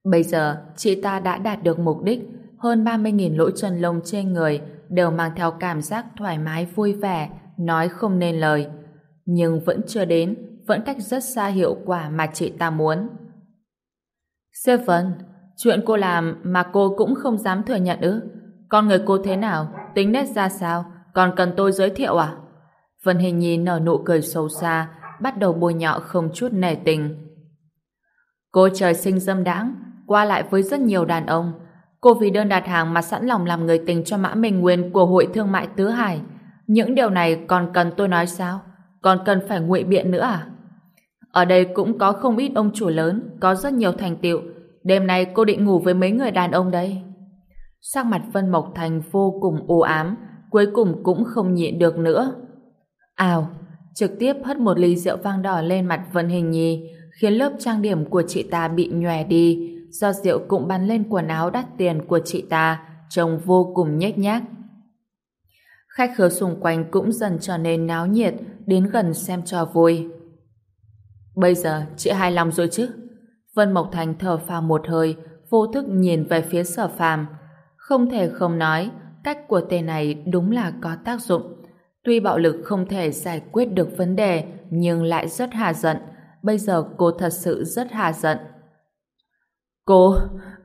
Bây giờ, chị ta đã đạt được mục đích, hơn 30.000 lỗ chân lông trên người đều mang theo cảm giác thoải mái vui vẻ, nói không nên lời. Nhưng vẫn chưa đến, vẫn cách rất xa hiệu quả mà chị ta muốn. Seven, chuyện cô làm mà cô cũng không dám thừa nhận ư? Con người cô thế nào? Tính nét ra sao? Còn cần tôi giới thiệu à? Vân Hình Nhi nở nụ cười sâu xa, bắt đầu bôi nhọ không chút nề tình. Cô trời sinh dâm đãng, qua lại với rất nhiều đàn ông. Cô vì đơn đặt hàng mà sẵn lòng làm người tình cho Mã Minh Nguyên của Hội Thương mại Tứ Hải. Những điều này còn cần tôi nói sao? Còn cần phải ngụy biện nữa à? Ở đây cũng có không ít ông chủ lớn, có rất nhiều thành tựu. Đêm nay cô định ngủ với mấy người đàn ông đây. Sắc mặt Vân Mộc Thành vô cùng u ám, cuối cùng cũng không nhịn được nữa. Ào, trực tiếp hất một ly rượu vang đỏ lên mặt Vân Hình Nhi, khiến lớp trang điểm của chị ta bị nhòe đi, do rượu cũng bắn lên quần áo đắt tiền của chị ta, trông vô cùng nhếch nhác. Khách khứa xung quanh cũng dần trở nên náo nhiệt, đến gần xem cho vui. Bây giờ chị hài lòng rồi chứ? Vân Mộc Thành thở phào một hơi, vô thức nhìn về phía sở phàm. Không thể không nói, cách của tên này đúng là có tác dụng. Tuy bạo lực không thể giải quyết được vấn đề, nhưng lại rất hà giận. Bây giờ cô thật sự rất hà giận. Cô,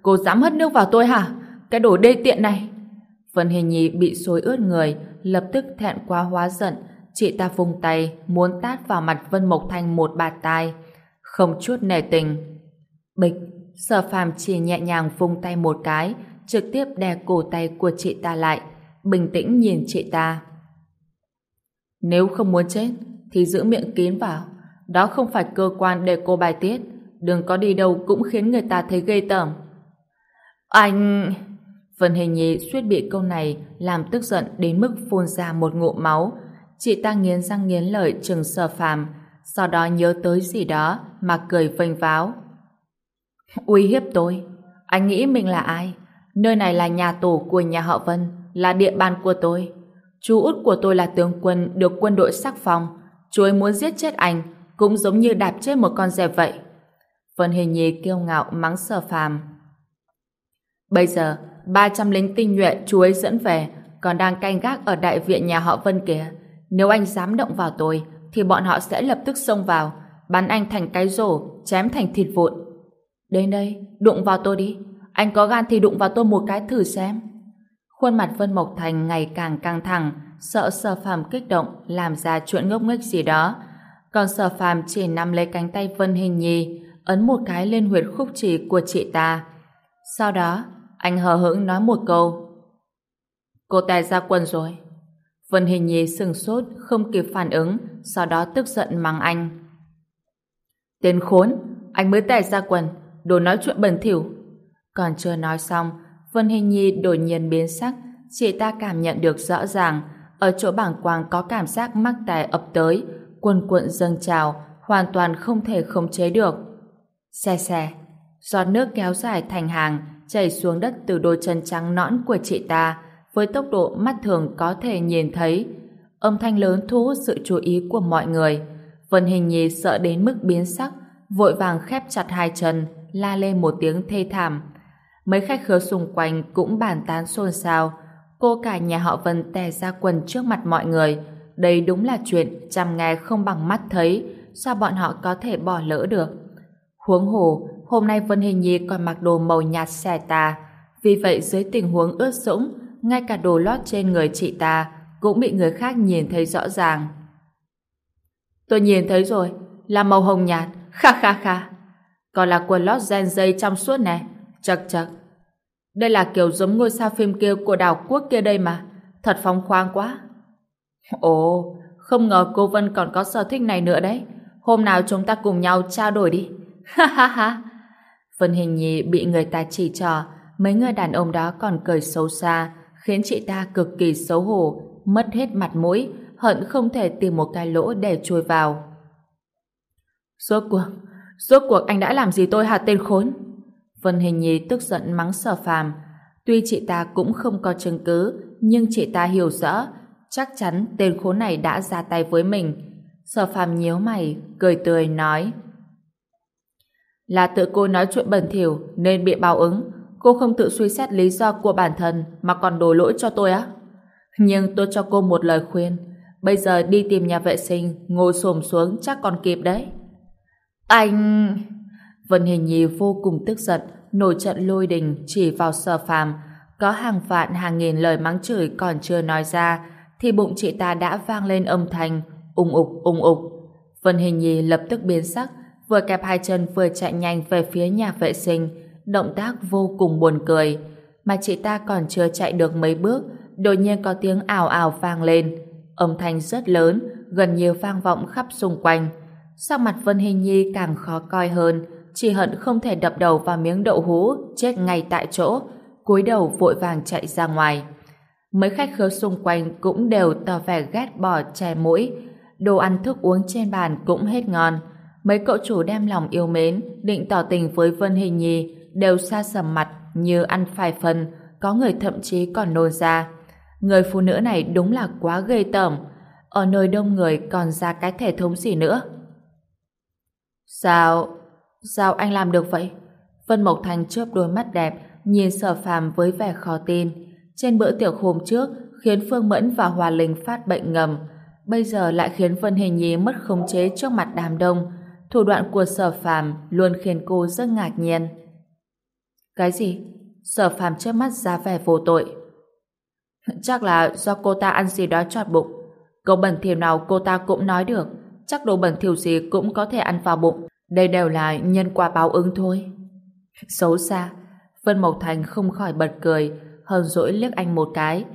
cô dám hất nước vào tôi hả? Cái đồ đê tiện này. Vân Hình Nhi bị xối ướt người, lập tức thẹn quá hóa giận. Chị ta vung tay, muốn tát vào mặt Vân Mộc Thanh một bạt tai. Không chút nề tình. Bịch, sở phàm chỉ nhẹ nhàng vung tay một cái, trực tiếp đè cổ tay của chị ta lại, bình tĩnh nhìn chị ta. Nếu không muốn chết, thì giữ miệng kín vào. Đó không phải cơ quan để cô bài tiết. Đừng có đi đâu cũng khiến người ta thấy ghê tởm. Anh... Vân Hình Nhi suýt bị câu này làm tức giận đến mức phun ra một ngụm máu. Chị ta nghiến răng nghiến lợi chừng sờ phàm, sau đó nhớ tới gì đó mà cười vênh váo. Uy hiếp tôi? Anh nghĩ mình là ai? Nơi này là nhà tổ của nhà họ Vân, là địa bàn của tôi. Chú út của tôi là tướng quân được quân đội sắc phong. Chú ấy muốn giết chết anh, cũng giống như đạp chết một con dẹp vậy. Vân Hình Nhi kiêu ngạo mắng sở phàm. Bây giờ, 300 lính tinh nhuệ chú ấy dẫn về, còn đang canh gác ở đại viện nhà họ Vân kìa. Nếu anh dám động vào tôi, thì bọn họ sẽ lập tức xông vào, bắn anh thành cái rổ, chém thành thịt vụn. Đến đây, đụng vào tôi đi. Anh có gan thì đụng vào tôi một cái thử xem. Khuôn mặt Vân Mộc Thành ngày càng căng thẳng, sợ sở phàm kích động, làm ra chuyện ngốc nghếch gì đó. Còn sở phàm chỉ nắm lấy cánh tay Vân Hình Nhi, ấn một cái lên huyệt khúc chỉ của chị ta. Sau đó, anh hờ hững nói một câu. Cô ta ra quần rồi. Vân Hình Nhi sừng sốt, không kịp phản ứng, sau đó tức giận mắng anh. Tên khốn, anh mới tài ra quần, đồ nói chuyện bẩn thỉu. Còn chưa nói xong, Vân Hình Nhi đột nhiên biến sắc, chị ta cảm nhận được rõ ràng ở chỗ bảng quang có cảm giác mắc tài ập tới, cuồn cuộn dâng trào, hoàn toàn không thể khống chế được. Xe xe, giọt nước kéo dài thành hàng, chảy xuống đất từ đôi chân trắng nõn của chị ta, với tốc độ mắt thường có thể nhìn thấy. Âm thanh lớn thu hút sự chú ý của mọi người. Vân Hình Nhi sợ đến mức biến sắc, vội vàng khép chặt hai chân, la lên một tiếng thê thảm. Mấy khách khứa xung quanh cũng bàn tán xôn xao. Cô cả nhà họ Vân tè ra quần trước mặt mọi người. Đây đúng là chuyện chăm nghe không bằng mắt thấy. Sao bọn họ có thể bỏ lỡ được? Huống hồ, hôm nay Vân Hình Nhi còn mặc đồ màu nhạt xẻ tà. Vì vậy dưới tình huống ướt sũng, ngay cả đồ lót trên người chị ta cũng bị người khác nhìn thấy rõ ràng. Tôi nhìn thấy rồi, là màu hồng nhạt, kha kha kha. Còn là quần lót gen dây trong suốt này, chật chật. Đây là kiểu giống ngôi sao phim kia của đảo quốc kia đây mà, thật phong khoáng quá. Ồ, không ngờ cô Vân còn có sở thích này nữa đấy. Hôm nào chúng ta cùng nhau trao đổi đi. Ha ha ha. Vân Hình Nhi bị người ta chỉ trò, mấy người đàn ông đó còn cười xấu xa, khiến chị ta cực kỳ xấu hổ, mất hết mặt mũi, hận không thể tìm một cái lỗ để chui vào. Rốt cuộc, rốt cuộc anh đã làm gì tôi hả tên khốn? Vân Hình Nhi tức giận mắng sở phàm. Tuy chị ta cũng không có chứng cứ, nhưng chị ta hiểu rõ, chắc chắn tên khốn này đã ra tay với mình. Sở phàm nhíu mày, cười tươi nói. Là tự cô nói chuyện bẩn thỉu nên bị báo ứng. Cô không tự suy xét lý do của bản thân mà còn đổ lỗi cho tôi á? Nhưng tôi cho cô một lời khuyên. Bây giờ đi tìm nhà vệ sinh, ngồi xổm xuống chắc còn kịp đấy. Anh... Vân Hình Nhi vô cùng tức giận, nổi trận lôi đình chỉ vào sở phàm. Có hàng vạn hàng nghìn lời mắng chửi còn chưa nói ra, thì bụng chị ta đã vang lên âm thanh, ung ục ung ục. Vân Hình Nhi lập tức biến sắc, vừa kẹp hai chân vừa chạy nhanh về phía nhà vệ sinh, động tác vô cùng buồn cười. Mà chị ta còn chưa chạy được mấy bước, đột nhiên có tiếng ảo ảo vang lên. Âm thanh rất lớn, gần như vang vọng khắp xung quanh. Sắc mặt Vân Hình Nhi càng khó coi hơn, chỉ hận không thể đập đầu vào miếng đậu hũ, chết ngay tại chỗ, cúi đầu vội vàng chạy ra ngoài. Mấy khách khứa xung quanh cũng đều tỏ vẻ ghét bỏ chè mũi, đồ ăn thức uống trên bàn cũng hết ngon. Mấy cậu chủ đem lòng yêu mến, định tỏ tình với Vân Hình Nhi, đều xa sầm mặt như ăn phải phân, có người thậm chí còn nôn ra. Người phụ nữ này đúng là quá ghê tởm, ở nơi đông người còn ra cái thể thống gì nữa. Sao, sao anh làm được vậy? Vân Mộc Thành chớp đôi mắt đẹp, nhìn sở phàm với vẻ khó tin. Trên bữa tiệc hôm trước, khiến Phương Mẫn và Hòa Linh phát bệnh ngầm, bây giờ lại khiến Vân Hình Nhi mất khống chế trước mặt đám đông. Thủ đoạn của sở phàm luôn khiến cô rất ngạc nhiên. Cái gì? Sở phàm trước mắt ra vẻ vô tội. Chắc là do cô ta ăn gì đó trọt bụng. Câu bẩn thỉu nào cô ta cũng nói được. Chắc đồ bẩn thỉu gì cũng có thể ăn vào bụng. Đây đều là nhân quả báo ứng thôi. Xấu xa. Vân Mộc Thành không khỏi bật cười, hờn dỗi liếc anh một cái.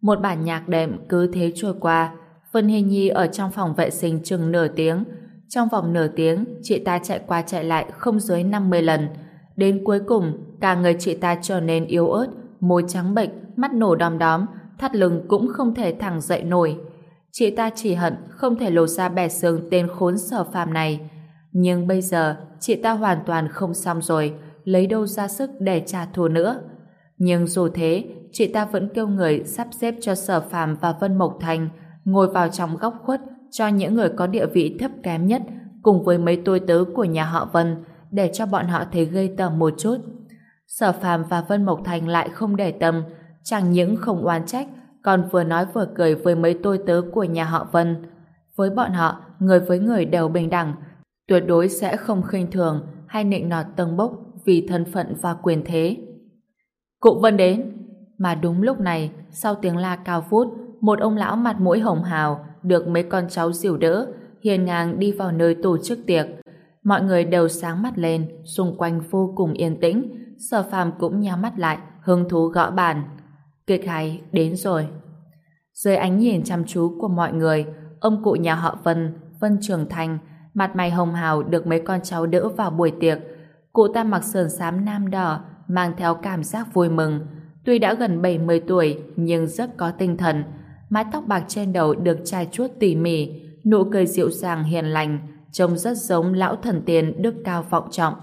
Một bản nhạc đệm cứ thế trôi qua. Vân Hình Nhi ở trong phòng vệ sinh chừng nửa tiếng. Trong vòng nửa tiếng, chị ta chạy qua chạy lại không dưới 50 lần. Đến cuối cùng, cả người chị ta trở nên yếu ớt, môi trắng bệnh, mắt nổ đom đóm, thắt lưng cũng không thể thẳng dậy nổi. Chị ta chỉ hận không thể lột ra bẻ xương tên khốn sở phàm này. Nhưng bây giờ, chị ta hoàn toàn không xong rồi, lấy đâu ra sức để trả thù nữa. Nhưng dù thế, chị ta vẫn kêu người sắp xếp cho sở phàm và Vân Mộc Thành ngồi vào trong góc khuất cho những người có địa vị thấp kém nhất cùng với mấy tôi tớ của nhà họ Vân để cho bọn họ thấy gây tởm một chút. Sở Phàm và Vân Mộc Thành lại không để tâm, chẳng những không oán trách, còn vừa nói vừa cười với mấy tôi tớ của nhà họ Vân. Với bọn họ, người với người đều bình đẳng, tuyệt đối sẽ không khinh thường hay nịnh nọt tầng bốc vì thân phận và quyền thế. Cụ Vân đến, mà đúng lúc này, sau tiếng la cao vút, một ông lão mặt mũi hồng hào được mấy con cháu dìu đỡ, hiền ngang đi vào nơi tổ chức tiệc. Mọi người đều sáng mắt lên, xung quanh vô cùng yên tĩnh, sở phàm cũng nhắm mắt lại, hứng thú gõ bàn. Kịch hay, đến rồi. Dưới ánh nhìn chăm chú của mọi người, ông cụ nhà họ Vân, Vân Trường Thành, mặt mày hồng hào được mấy con cháu đỡ vào buổi tiệc. Cụ ta mặc sườn xám nam đỏ, mang theo cảm giác vui mừng. Tuy đã gần 70 tuổi, nhưng rất có tinh thần mái tóc bạc trên đầu được chai chuốt tỉ mỉ, nụ cười dịu dàng hiền lành, trông rất giống lão thần tiên đức cao vọng trọng.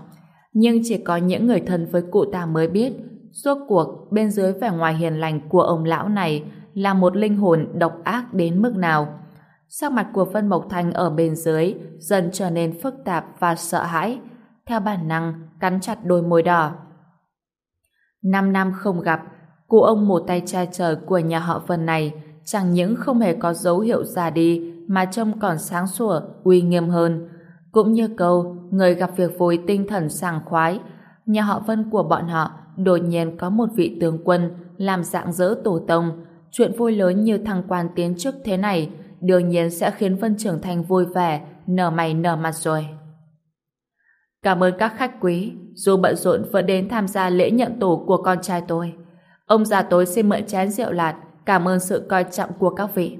Nhưng chỉ có những người thân với cụ ta mới biết, suốt cuộc bên dưới vẻ ngoài hiền lành của ông lão này là một linh hồn độc ác đến mức nào. Sắc mặt của Vân Mộc Thanh ở bên dưới dần trở nên phức tạp và sợ hãi, theo bản năng cắn chặt đôi môi đỏ. Năm năm không gặp, cụ ông một tay trai trời của nhà họ Vân này chẳng những không hề có dấu hiệu già đi mà trông còn sáng sủa, uy nghiêm hơn. Cũng như câu, người gặp việc vui tinh thần sảng khoái, nhà họ Vân của bọn họ đột nhiên có một vị tướng quân làm dạng dỡ tổ tông. Chuyện vui lớn như thăng quan tiến chức thế này đương nhiên sẽ khiến Vân Trưởng Thành vui vẻ, nở mày nở mặt rồi. Cảm ơn các khách quý, dù bận rộn vẫn đến tham gia lễ nhận tổ của con trai tôi. Ông già tôi xin mượn chén rượu lạt, cảm ơn sự coi trọng của các vị.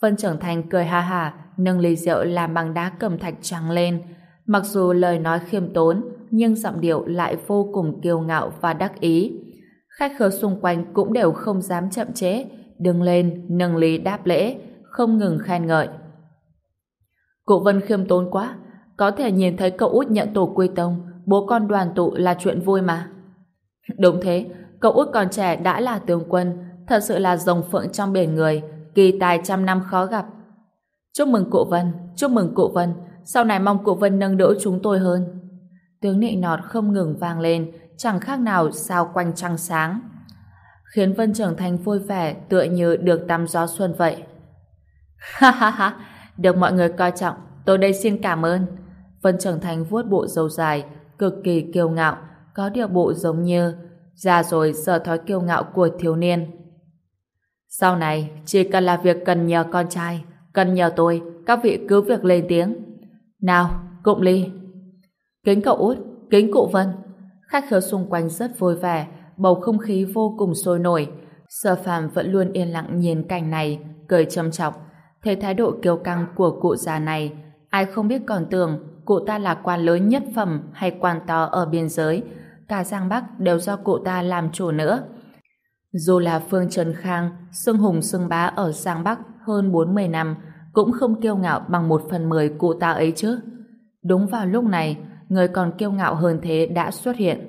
Vân Trưởng Thành cười ha ha, nâng ly rượu làm bằng đá cẩm thạch trắng lên. Mặc dù lời nói khiêm tốn, nhưng giọng điệu lại vô cùng kiêu ngạo và đắc ý. Khách khứa xung quanh cũng đều không dám chậm chế, đứng lên, nâng ly đáp lễ, không ngừng khen ngợi. Cụ Vân khiêm tốn quá, có thể nhìn thấy cậu út nhận tổ quy tông, bố con đoàn tụ là chuyện vui mà. Đúng thế, cậu út còn trẻ đã là tướng quân, thật sự là rồng phượng trong biển người, kỳ tài trăm năm khó gặp. Chúc mừng cụ Vân, chúc mừng cụ Vân, sau này mong cụ Vân nâng đỡ chúng tôi hơn. Tiếng nịnh nọt không ngừng vang lên, chẳng khác nào sao quanh trăng sáng. Khiến Vân trưởng thành vui vẻ tựa như được tắm gió xuân vậy. Ha ha ha, được mọi người coi trọng, tôi đây xin cảm ơn. Vân trưởng thành vuốt bộ dâu dài, cực kỳ kiêu ngạo, có điều bộ giống như già rồi sợ thói kiêu ngạo của thiếu niên. Sau này, chỉ cần là việc cần nhờ con trai, cần nhờ tôi, các vị cứ việc lên tiếng. Nào, cụm ly. Kính cậu út, kính cụ Vân. Khách khứa xung quanh rất vui vẻ, bầu không khí vô cùng sôi nổi. Sở phàm vẫn luôn yên lặng nhìn cảnh này, cười châm chọc. Thấy thái độ kiêu căng của cụ già này, ai không biết còn tưởng cụ ta là quan lớn nhất phẩm hay quan to ở biên giới. Cả Giang Bắc đều do cụ ta làm chủ nữa. Dù là Phương Trần Khang, sương hùng sương bá ở Giang Bắc hơn 40 năm, cũng không kiêu ngạo bằng một phần mười cụ ta ấy chứ. Đúng vào lúc này, người còn kiêu ngạo hơn thế đã xuất hiện.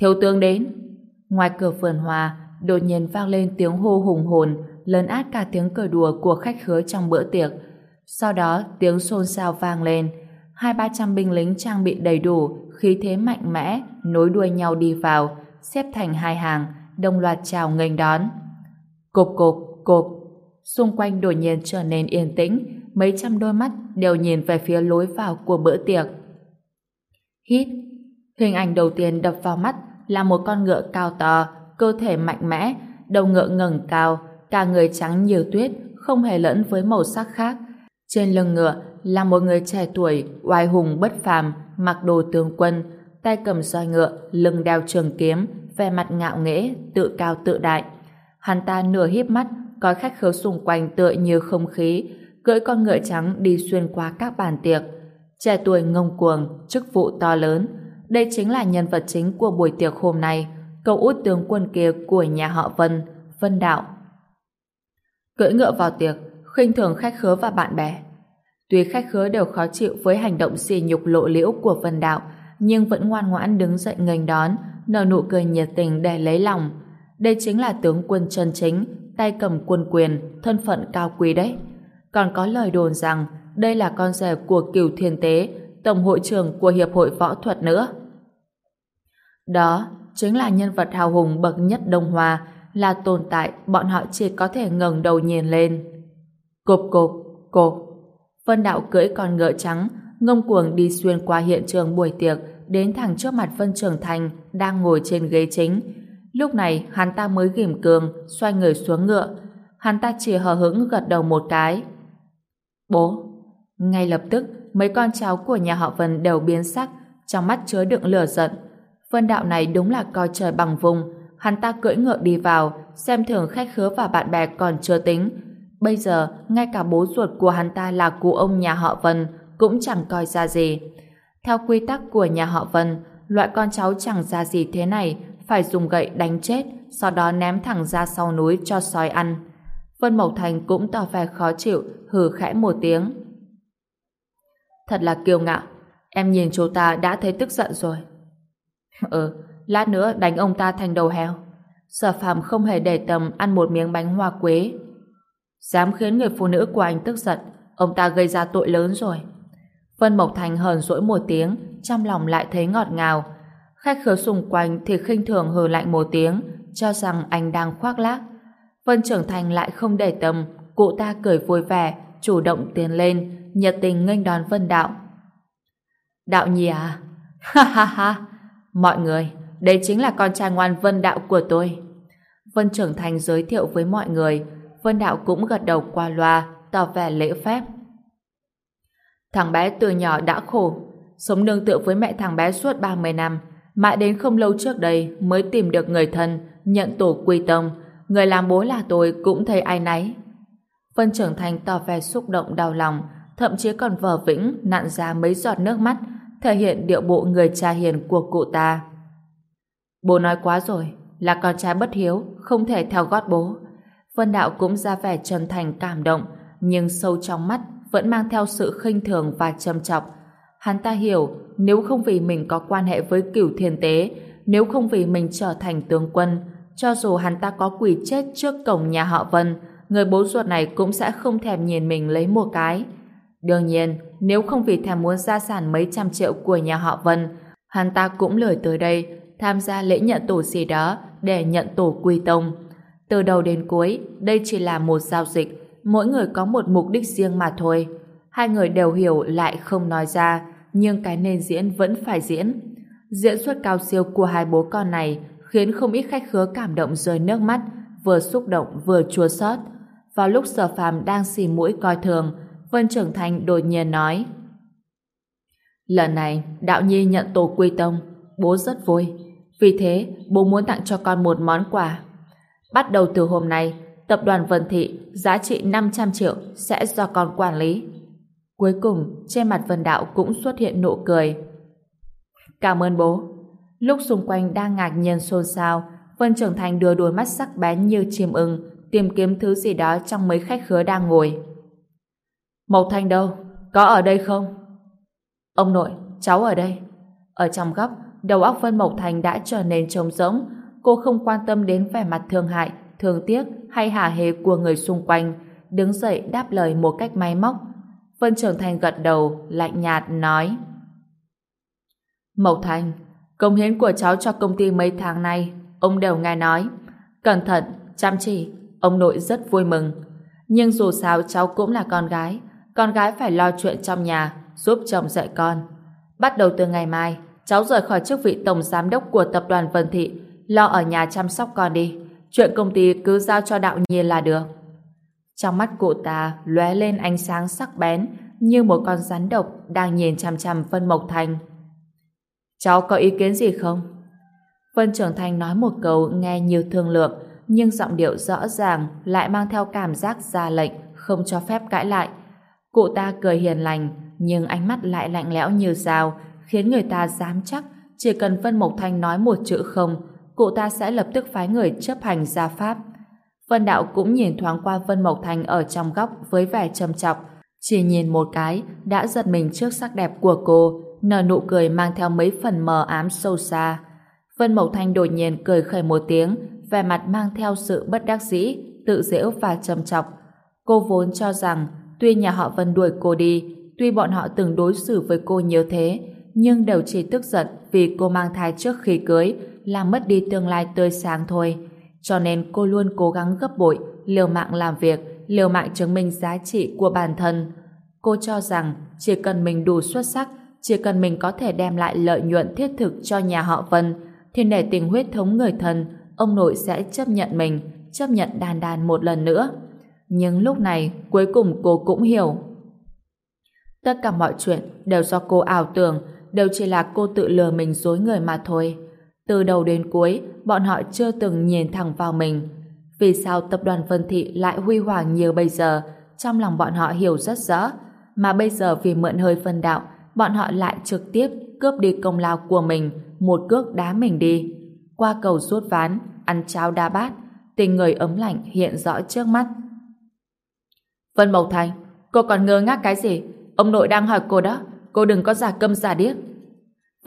Thiếu tướng đến. Ngoài cửa vườn hòa, đột nhiên vang lên tiếng hô hùng hồn, lấn át cả tiếng cười đùa của khách khứa trong bữa tiệc. Sau đó, tiếng xôn xao vang lên. Hai ba trăm binh lính trang bị đầy đủ, khí thế mạnh mẽ, nối đuôi nhau đi vào, xếp thành hai hàng, đồng loạt chào nghênh đón. Cục cục, cục. Xung quanh đột nhiên trở nên yên tĩnh, mấy trăm đôi mắt đều nhìn về phía lối vào của bữa tiệc. Hít. Hình ảnh đầu tiên đập vào mắt là một con ngựa cao to, cơ thể mạnh mẽ, đầu ngựa ngẩng cao, cả người trắng như tuyết, không hề lẫn với màu sắc khác. Trên lưng ngựa là một người trẻ tuổi, oai hùng bất phàm, mặc đồ tướng quân, tay cầm roi ngựa, lưng đeo trường kiếm, vẻ mặt ngạo nghễ, tự cao tự đại. Hắn ta nửa híp mắt, coi khách khứa xung quanh tựa như không khí, cưỡi con ngựa trắng đi xuyên qua các bàn tiệc. Trẻ tuổi ngông cuồng, chức vụ to lớn. Đây chính là nhân vật chính của buổi tiệc hôm nay, cậu út tướng quân kia của nhà họ Vân, Vân Đạo. Cưỡi ngựa vào tiệc, khinh thường khách khứa và bạn bè. Tuy khách khứa đều khó chịu với hành động xì nhục lộ liễu của Vân Đạo, nhưng vẫn ngoan ngoãn đứng dậy nghênh đón, nở nụ cười nhiệt tình để lấy lòng. Đây chính là tướng quân chân chính, tay cầm quân quyền, thân phận cao quý đấy. Còn có lời đồn rằng đây là con rể của cửu thiên tế, tổng hội trưởng của Hiệp hội Võ thuật nữa. Đó chính là nhân vật hào hùng bậc nhất Đông Hoa, là tồn tại bọn họ chỉ có thể ngẩng đầu nhìn lên. Cộp cộp, cộp. Vân Đạo cưỡi con ngựa trắng, ngông cuồng đi xuyên qua hiện trường buổi tiệc, đến thẳng trước mặt Vân Trường Thành đang ngồi trên ghế chính. Lúc này hắn ta mới ghim cường, xoay người xuống ngựa. Hắn ta chỉ hờ hững gật đầu một cái. Bố! Ngay lập tức, mấy con cháu của nhà họ Vân đều biến sắc, trong mắt chứa đựng lửa giận. Vân đạo này đúng là coi trời bằng vùng. Hắn ta cưỡi ngựa đi vào, xem thường khách khứa và bạn bè còn chưa tính. Bây giờ, ngay cả bố ruột của hắn ta là cụ ông nhà họ Vân cũng chẳng coi ra gì. Theo quy tắc của nhà họ Vân, loại con cháu chẳng ra gì thế này phải dùng gậy đánh chết, sau đó ném thẳng ra sau núi cho sói ăn. Vân Mộc Thành cũng tỏ vẻ khó chịu, hừ khẽ một tiếng. Thật là kiêu ngạo, em nhìn chú ta đã thấy tức giận rồi. Ừ, lát nữa đánh ông ta thành đầu heo. Sở phàm không hề để tâm ăn một miếng bánh hoa quế. Dám khiến người phụ nữ của anh tức giận, ông ta gây ra tội lớn rồi. Vân Mộc Thành hờn dỗi một tiếng, trong lòng lại thấy ngọt ngào. Khách khứa xung quanh thì khinh thường hừ lạnh một tiếng, cho rằng anh đang khoác lác. Vân Trưởng Thành lại không để tâm, cụ ta cười vui vẻ, chủ động tiến lên, nhiệt tình nghênh đón Vân Đạo. Đạo nhì à? Ha ha ha! Mọi người, đây chính là con trai ngoan Vân Đạo của tôi. Vân Trưởng Thành giới thiệu với mọi người, Vân Đạo cũng gật đầu qua loa, tỏ vẻ lễ phép. Thằng bé từ nhỏ đã khổ, sống nương tựa với mẹ thằng bé suốt 30 năm, mãi đến không lâu trước đây mới tìm được người thân, nhận tổ quy tông, người làm bố là tôi cũng thấy ai nấy. Vân trưởng thành tỏ vẻ xúc động đau lòng, thậm chí còn vờ vĩnh nặn ra mấy giọt nước mắt, thể hiện điệu bộ người cha hiền của cụ ta. Bố nói quá rồi, là con trai bất hiếu, không thể theo gót bố. Vân Đạo cũng ra vẻ chân thành cảm động, nhưng sâu trong mắt vẫn mang theo sự khinh thường và trầm trọng. Hắn ta hiểu, nếu không vì mình có quan hệ với cửu thiên tế, nếu không vì mình trở thành tướng quân, cho dù hắn ta có quỷ chết trước cổng nhà họ Vân, người bố ruột này cũng sẽ không thèm nhìn mình lấy một cái. Đương nhiên, nếu không vì thèm muốn gia sản mấy trăm triệu của nhà họ Vân, hắn ta cũng lười tới đây tham gia lễ nhận tổ gì đó để nhận tổ quy tông. Từ đầu đến cuối, đây chỉ là một giao dịch, mỗi người có một mục đích riêng mà thôi. Hai người đều hiểu lại không nói ra, nhưng cái nên diễn vẫn phải diễn. Diễn xuất cao siêu của hai bố con này khiến không ít khách khứa cảm động rơi nước mắt, vừa xúc động vừa chua xót. Vào lúc Sở Phàm đang xì mũi coi thường, Vân Trưởng Thành đột nhiên nói: "Lần này, đạo nhi nhận tổ quy tông, bố rất vui. Vì thế, bố muốn tặng cho con một món quà. Bắt đầu từ hôm nay, tập đoàn Vân Thị giá trị 500 triệu sẽ do con quản lý." Cuối cùng, trên mặt Vân Đạo cũng xuất hiện nụ cười. "Cảm ơn bố." Lúc xung quanh đang ngạc nhiên xôn xao, Vân Trưởng Thành đưa đôi mắt sắc bén như chim ưng, tìm kiếm thứ gì đó trong mấy khách khứa đang ngồi. Mộc Thanh đâu? Có ở đây không? Ông nội, cháu ở đây. Ở trong góc, đầu óc Vân Mộc Thành đã trở nên trống rỗng. Cô không quan tâm đến vẻ mặt thương hại, thương tiếc hay hả hê của người xung quanh, đứng dậy đáp lời một cách máy móc. Vân Trưởng Thành gật đầu, lạnh nhạt, nói Mộc Thành, công hiến của cháu cho công ty mấy tháng nay, ông đều nghe nói. Cẩn thận, chăm chỉ, ông nội rất vui mừng. Nhưng dù sao cháu cũng là con gái, con gái phải lo chuyện trong nhà, giúp chồng dạy con. Bắt đầu từ ngày mai, cháu rời khỏi chức vị tổng giám đốc của tập đoàn Vân Thị, lo ở nhà chăm sóc con đi. Chuyện công ty cứ giao cho đạo nhiên là được. Trong mắt cụ ta lóe lên ánh sáng sắc bén như một con rắn độc đang nhìn chằm chằm Vân Mộc Thành. Cháu có ý kiến gì không? Vân Trường Thành nói một câu nghe như thương lượng, nhưng giọng điệu rõ ràng lại mang theo cảm giác ra lệnh, không cho phép cãi lại. Cụ ta cười hiền lành, nhưng ánh mắt lại lạnh lẽo như dao, khiến người ta dám chắc chỉ cần Vân Mộc Thanh nói một chữ không cụ ta sẽ lập tức phái người chấp hành gia pháp. Vân Đạo cũng nhìn thoáng qua Vân Mộc thành ở trong góc với vẻ trầm trọng. chỉ nhìn một cái đã giật mình trước sắc đẹp của cô nở nụ cười mang theo mấy phần mờ ám sâu xa. Vân Mộc Thanh đột nhiên cười khẩy một tiếng vẻ mặt mang theo sự bất đắc dĩ, tự giễu và trầm trọng. Cô vốn cho rằng tuy nhà họ Vân đuổi cô đi, tuy bọn họ từng đối xử với cô nhiều thế, nhưng đều chỉ tức giận vì cô mang thai trước khi cưới, làm mất đi tương lai tươi sáng thôi. Cho nên cô luôn cố gắng gấp bội, liều mạng làm việc, liều mạng chứng minh giá trị của bản thân. Cô cho rằng chỉ cần mình đủ xuất sắc, chỉ cần mình có thể đem lại lợi nhuận thiết thực cho nhà họ Vân, thì để tình huyết thống người thân, ông nội sẽ chấp nhận mình, chấp nhận đàn đàn một lần nữa. Nhưng lúc này, cuối cùng cô cũng hiểu. Tất cả mọi chuyện đều do cô ảo tưởng, đều chỉ là cô tự lừa mình dối người mà thôi. Từ đầu đến cuối, bọn họ chưa từng nhìn thẳng vào mình. Vì sao tập đoàn Vân Thị lại huy hoàng nhiều bây giờ, trong lòng bọn họ hiểu rất rõ. Mà bây giờ vì mượn hơi phân đạo, bọn họ lại trực tiếp cướp đi công lao của mình, một cước đá mình đi. Qua cầu suốt ván, ăn cháo đa bát, tình người ấm lạnh hiện rõ trước mắt. Vân Mộc Thành, cô còn ngơ ngác cái gì? Ông nội đang hỏi cô đó, cô đừng có giả câm giả điếc.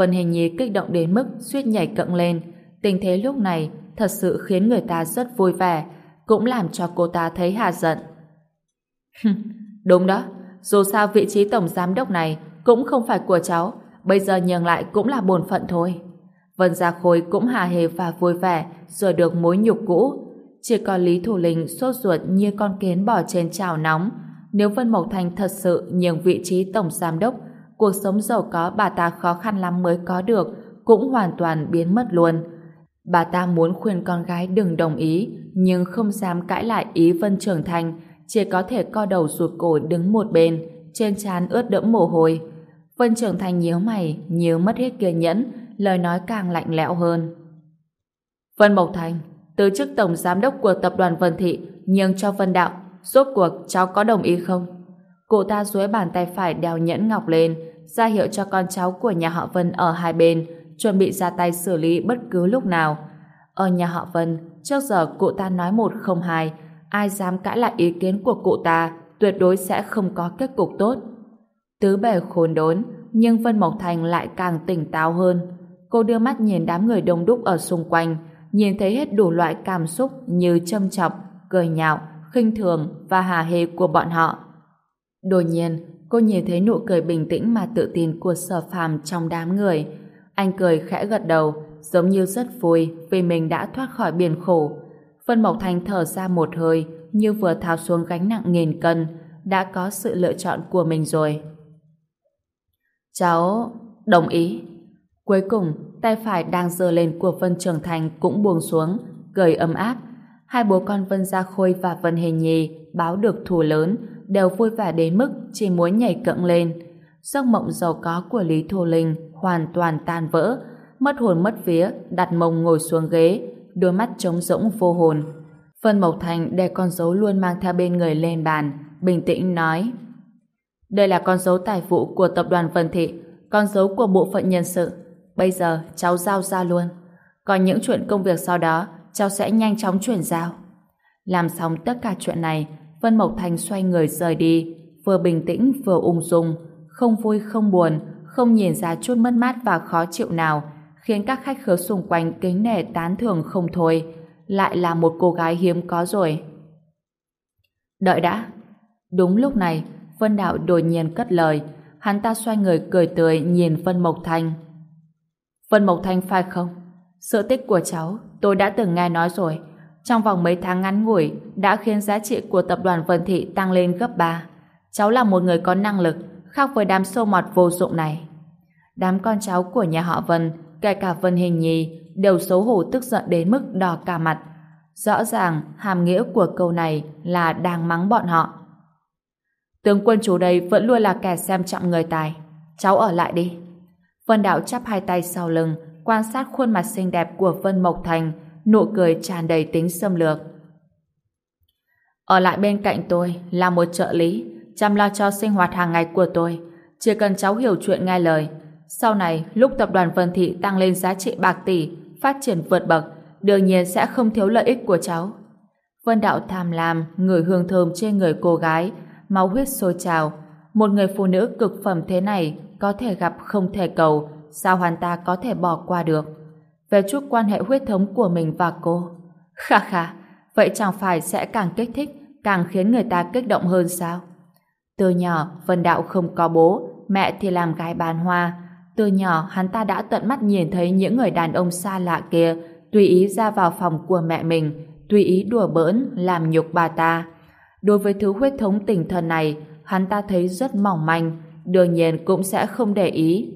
Vân Hình Nhi kích động đến mức suýt nhảy cẫng lên. Tình thế lúc này thật sự khiến người ta rất vui vẻ, cũng làm cho cô ta thấy hà giận. Đúng đó, dù sao vị trí tổng giám đốc này cũng không phải của cháu, bây giờ nhường lại cũng là bổn phận thôi. Vân Gia Khôi cũng hà hề và vui vẻ rồi được mối nhục cũ. Chỉ còn Lý Thủ Linh sốt ruột như con kiến bò trên chảo nóng. Nếu Vân Mộc Thành thật sự nhường vị trí tổng giám đốc, cuộc sống giàu có bà ta khó khăn lắm mới có được, cũng hoàn toàn biến mất luôn. Bà ta muốn khuyên con gái đừng đồng ý, nhưng không dám cãi lại ý Vân Trưởng Thành, chỉ có thể co đầu rụt cổ đứng một bên, trên trán ướt đẫm mồ hôi. Vân Trưởng Thành nhíu mày, nhíu mất hết kiên nhẫn, lời nói càng lạnh lẽo hơn. Vân Mộc Thành, từ chức tổng giám đốc của tập đoàn Vân Thị, nhường cho Vân Đạo, rốt cuộc cháu có đồng ý không? Cụ ta duỗi bàn tay phải đeo nhẫn ngọc lên, ra hiệu cho con cháu của nhà họ Vân ở hai bên, chuẩn bị ra tay xử lý bất cứ lúc nào. Ở nhà họ Vân, trước giờ cụ ta nói một không hai, ai dám cãi lại ý kiến của cụ ta, tuyệt đối sẽ không có kết cục tốt. Tứ bề khốn đốn, nhưng Vân Mộc Thành lại càng tỉnh táo hơn. Cô đưa mắt nhìn đám người đông đúc ở xung quanh, nhìn thấy hết đủ loại cảm xúc như châm chọc, cười nhạo, khinh thường và hà hê của bọn họ. Đột nhiên, cô nhìn thấy nụ cười bình tĩnh mà tự tin của sở phàm trong đám người. Anh cười khẽ gật đầu, giống như rất vui vì mình đã thoát khỏi biển khổ. Vân Mộc Thành thở ra một hơi, như vừa tháo xuống gánh nặng nghìn cân, đã có sự lựa chọn của mình rồi. Cháu đồng ý. Cuối cùng, tay phải đang giơ lên của Vân Trường Thành cũng buông xuống, cười ấm áp. Hai bố con Vân Gia Khôi và Vân Hình Nhi báo được thù lớn, đều vui vẻ đến mức chỉ muốn nhảy cẫng lên. Giấc mộng giàu có của Lý Thù Linh hoàn toàn tan vỡ, mất hồn mất vía, đặt mông ngồi xuống ghế, đôi mắt trống rỗng vô hồn. Vân Mộc Thành để con dấu luôn mang theo bên người lên bàn, bình tĩnh nói Đây là con dấu tài vụ của tập đoàn Vân Thị, con dấu của bộ phận nhân sự. Bây giờ cháu giao ra luôn. Còn những chuyện công việc sau đó, cháu sẽ nhanh chóng chuyển giao. Làm xong tất cả chuyện này, Vân Mộc Thành xoay người rời đi, vừa bình tĩnh vừa ung dung, không vui không buồn, không nhìn ra chút mất mát và khó chịu nào, khiến các khách khứa xung quanh kính nể tán thưởng không thôi. Lại là một cô gái hiếm có rồi. Đợi đã. Đúng lúc này, Vân Đạo đột nhiên cất lời. Hắn ta xoay người cười tươi nhìn Vân Mộc Thanh. Vân Mộc Thanh phải không? Sự tích của cháu, tôi đã từng nghe nói rồi. Trong vòng mấy tháng ngắn ngủi, đã khiến giá trị của tập đoàn Vân Thị tăng lên gấp 3. Cháu là một người có năng lực, khác với đám sâu mọt vô dụng này. Đám con cháu của nhà họ Vân kể cả Vân Hình Nhi đều xấu hổ tức giận đến mức đỏ cả mặt. Rõ ràng hàm nghĩa của câu này là đang mắng bọn họ. Tướng quân chủ đây vẫn luôn là kẻ xem trọng người tài. Cháu ở lại đi. Vân Đạo chắp hai tay sau lưng, quan sát khuôn mặt xinh đẹp của Vân Mộc Thành, nụ cười tràn đầy tính xâm lược. Ở lại bên cạnh tôi là một trợ lý, chăm lo cho sinh hoạt hàng ngày của tôi. Chỉ cần cháu hiểu chuyện nghe lời, sau này, lúc tập đoàn Vân Thị tăng lên giá trị bạc tỷ, phát triển vượt bậc, đương nhiên sẽ không thiếu lợi ích của cháu. Vân Đạo tham lam, người hương thơm trên người cô gái, máu huyết sôi trào. Một người phụ nữ cực phẩm thế này có thể gặp không thể cầu, sao hoàn ta có thể bỏ qua được. Về chút quan hệ huyết thống của mình và cô. Khà khà, vậy chẳng phải sẽ càng kích thích, càng khiến người ta kích động hơn sao? Từ nhỏ, Vân Đạo không có bố, mẹ thì làm gái bán hoa, từ nhỏ hắn ta đã tận mắt nhìn thấy những người đàn ông xa lạ kia tùy ý ra vào phòng của mẹ mình, tùy ý đùa bỡn, làm nhục bà ta. Đối với thứ huyết thống tình thần này, hắn ta thấy rất mỏng manh, đương nhiên cũng sẽ không để ý.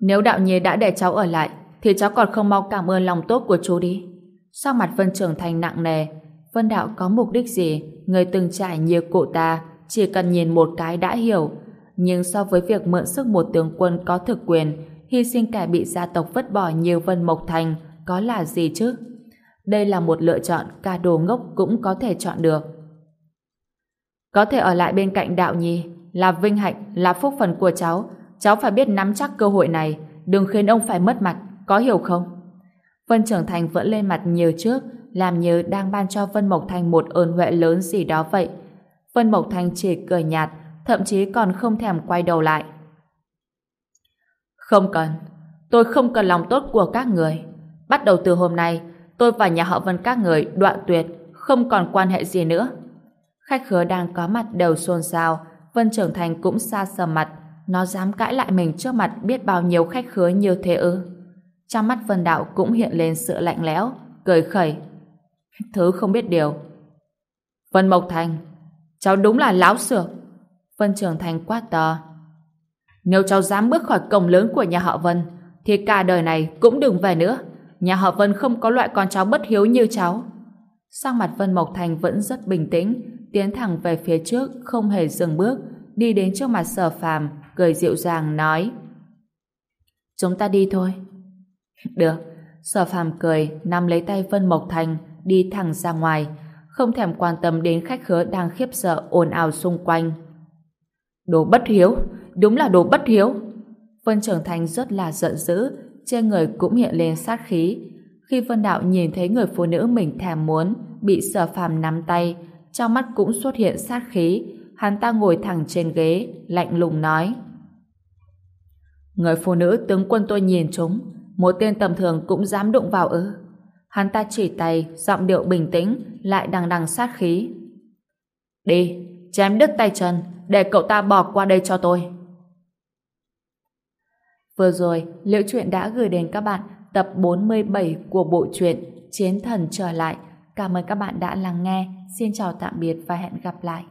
Nếu đạo nhi đã để cháu ở lại, thì cháu còn không mau cảm ơn lòng tốt của chú đi. Sau mặt Vân trưởng thành nặng nề, Vân đạo có mục đích gì, người từng trải như cụ ta, chỉ cần nhìn một cái đã hiểu, nhưng so với việc mượn sức một tướng quân có thực quyền, hy sinh kẻ bị gia tộc vứt bỏ như Vân Mộc Thành, có là gì chứ? Đây là một lựa chọn cả đồ ngốc cũng có thể chọn được. Có thể ở lại bên cạnh đạo nhi, là vinh hạnh, là phúc phần của cháu. Cháu phải biết nắm chắc cơ hội này, đừng khiến ông phải mất mặt, có hiểu không? Vân Trưởng Thành vẫn lên mặt nhiều trước, làm như đang ban cho Vân Mộc Thành một ơn huệ lớn gì đó vậy. Vân Mộc Thành chỉ cười nhạt, thậm chí còn không thèm quay đầu lại. Không cần, tôi không cần lòng tốt của các người. Bắt đầu từ hôm nay, tôi và nhà họ Vân các người đoạn tuyệt, không còn quan hệ gì nữa. Khách khứa đang có mặt đều xôn xao, Vân Trưởng Thành cũng xa sầm mặt, nó dám cãi lại mình trước mặt biết bao nhiêu khách khứa như thế ư. Trong mắt Vân Đạo cũng hiện lên sự lạnh lẽo, cười khẩy. Thứ không biết điều. Vân Mộc Thành, cháu đúng là láo xược. Vân Trường Thành quát to. Nếu cháu dám bước khỏi cổng lớn của nhà họ Vân, thì cả đời này cũng đừng về nữa. Nhà họ Vân không có loại con cháu bất hiếu như cháu. Sang mặt Vân Mộc Thành vẫn rất bình tĩnh, tiến thẳng về phía trước, không hề dừng bước, đi đến trước mặt sở phàm, cười dịu dàng nói. Chúng ta đi thôi. Được. Sở phàm cười, nắm lấy tay Vân Mộc Thành, đi thẳng ra ngoài, không thèm quan tâm đến khách khứa đang khiếp sợ ồn ào xung quanh. Đồ bất hiếu, đúng là đồ bất hiếu. Vân Trưởng Thành rất là giận dữ, trên người cũng hiện lên sát khí. Khi Vân Đạo nhìn thấy người phụ nữ mình thèm muốn, bị sở phàm nắm tay, trong mắt cũng xuất hiện sát khí, hắn ta ngồi thẳng trên ghế, lạnh lùng nói. Người phụ nữ tướng quân tôi nhìn chúng, một tên tầm thường cũng dám đụng vào ư. Hắn ta chỉ tay, giọng điệu bình tĩnh, lại đằng đằng sát khí. Đi, chém đứt tay chân, để cậu ta bỏ qua đây cho tôi. Vừa rồi, Liễu Chuyện đã gửi đến các bạn tập 47 của bộ truyện Chiến Thần Trở Lại. Cảm ơn các bạn đã lắng nghe. Xin chào tạm biệt và hẹn gặp lại.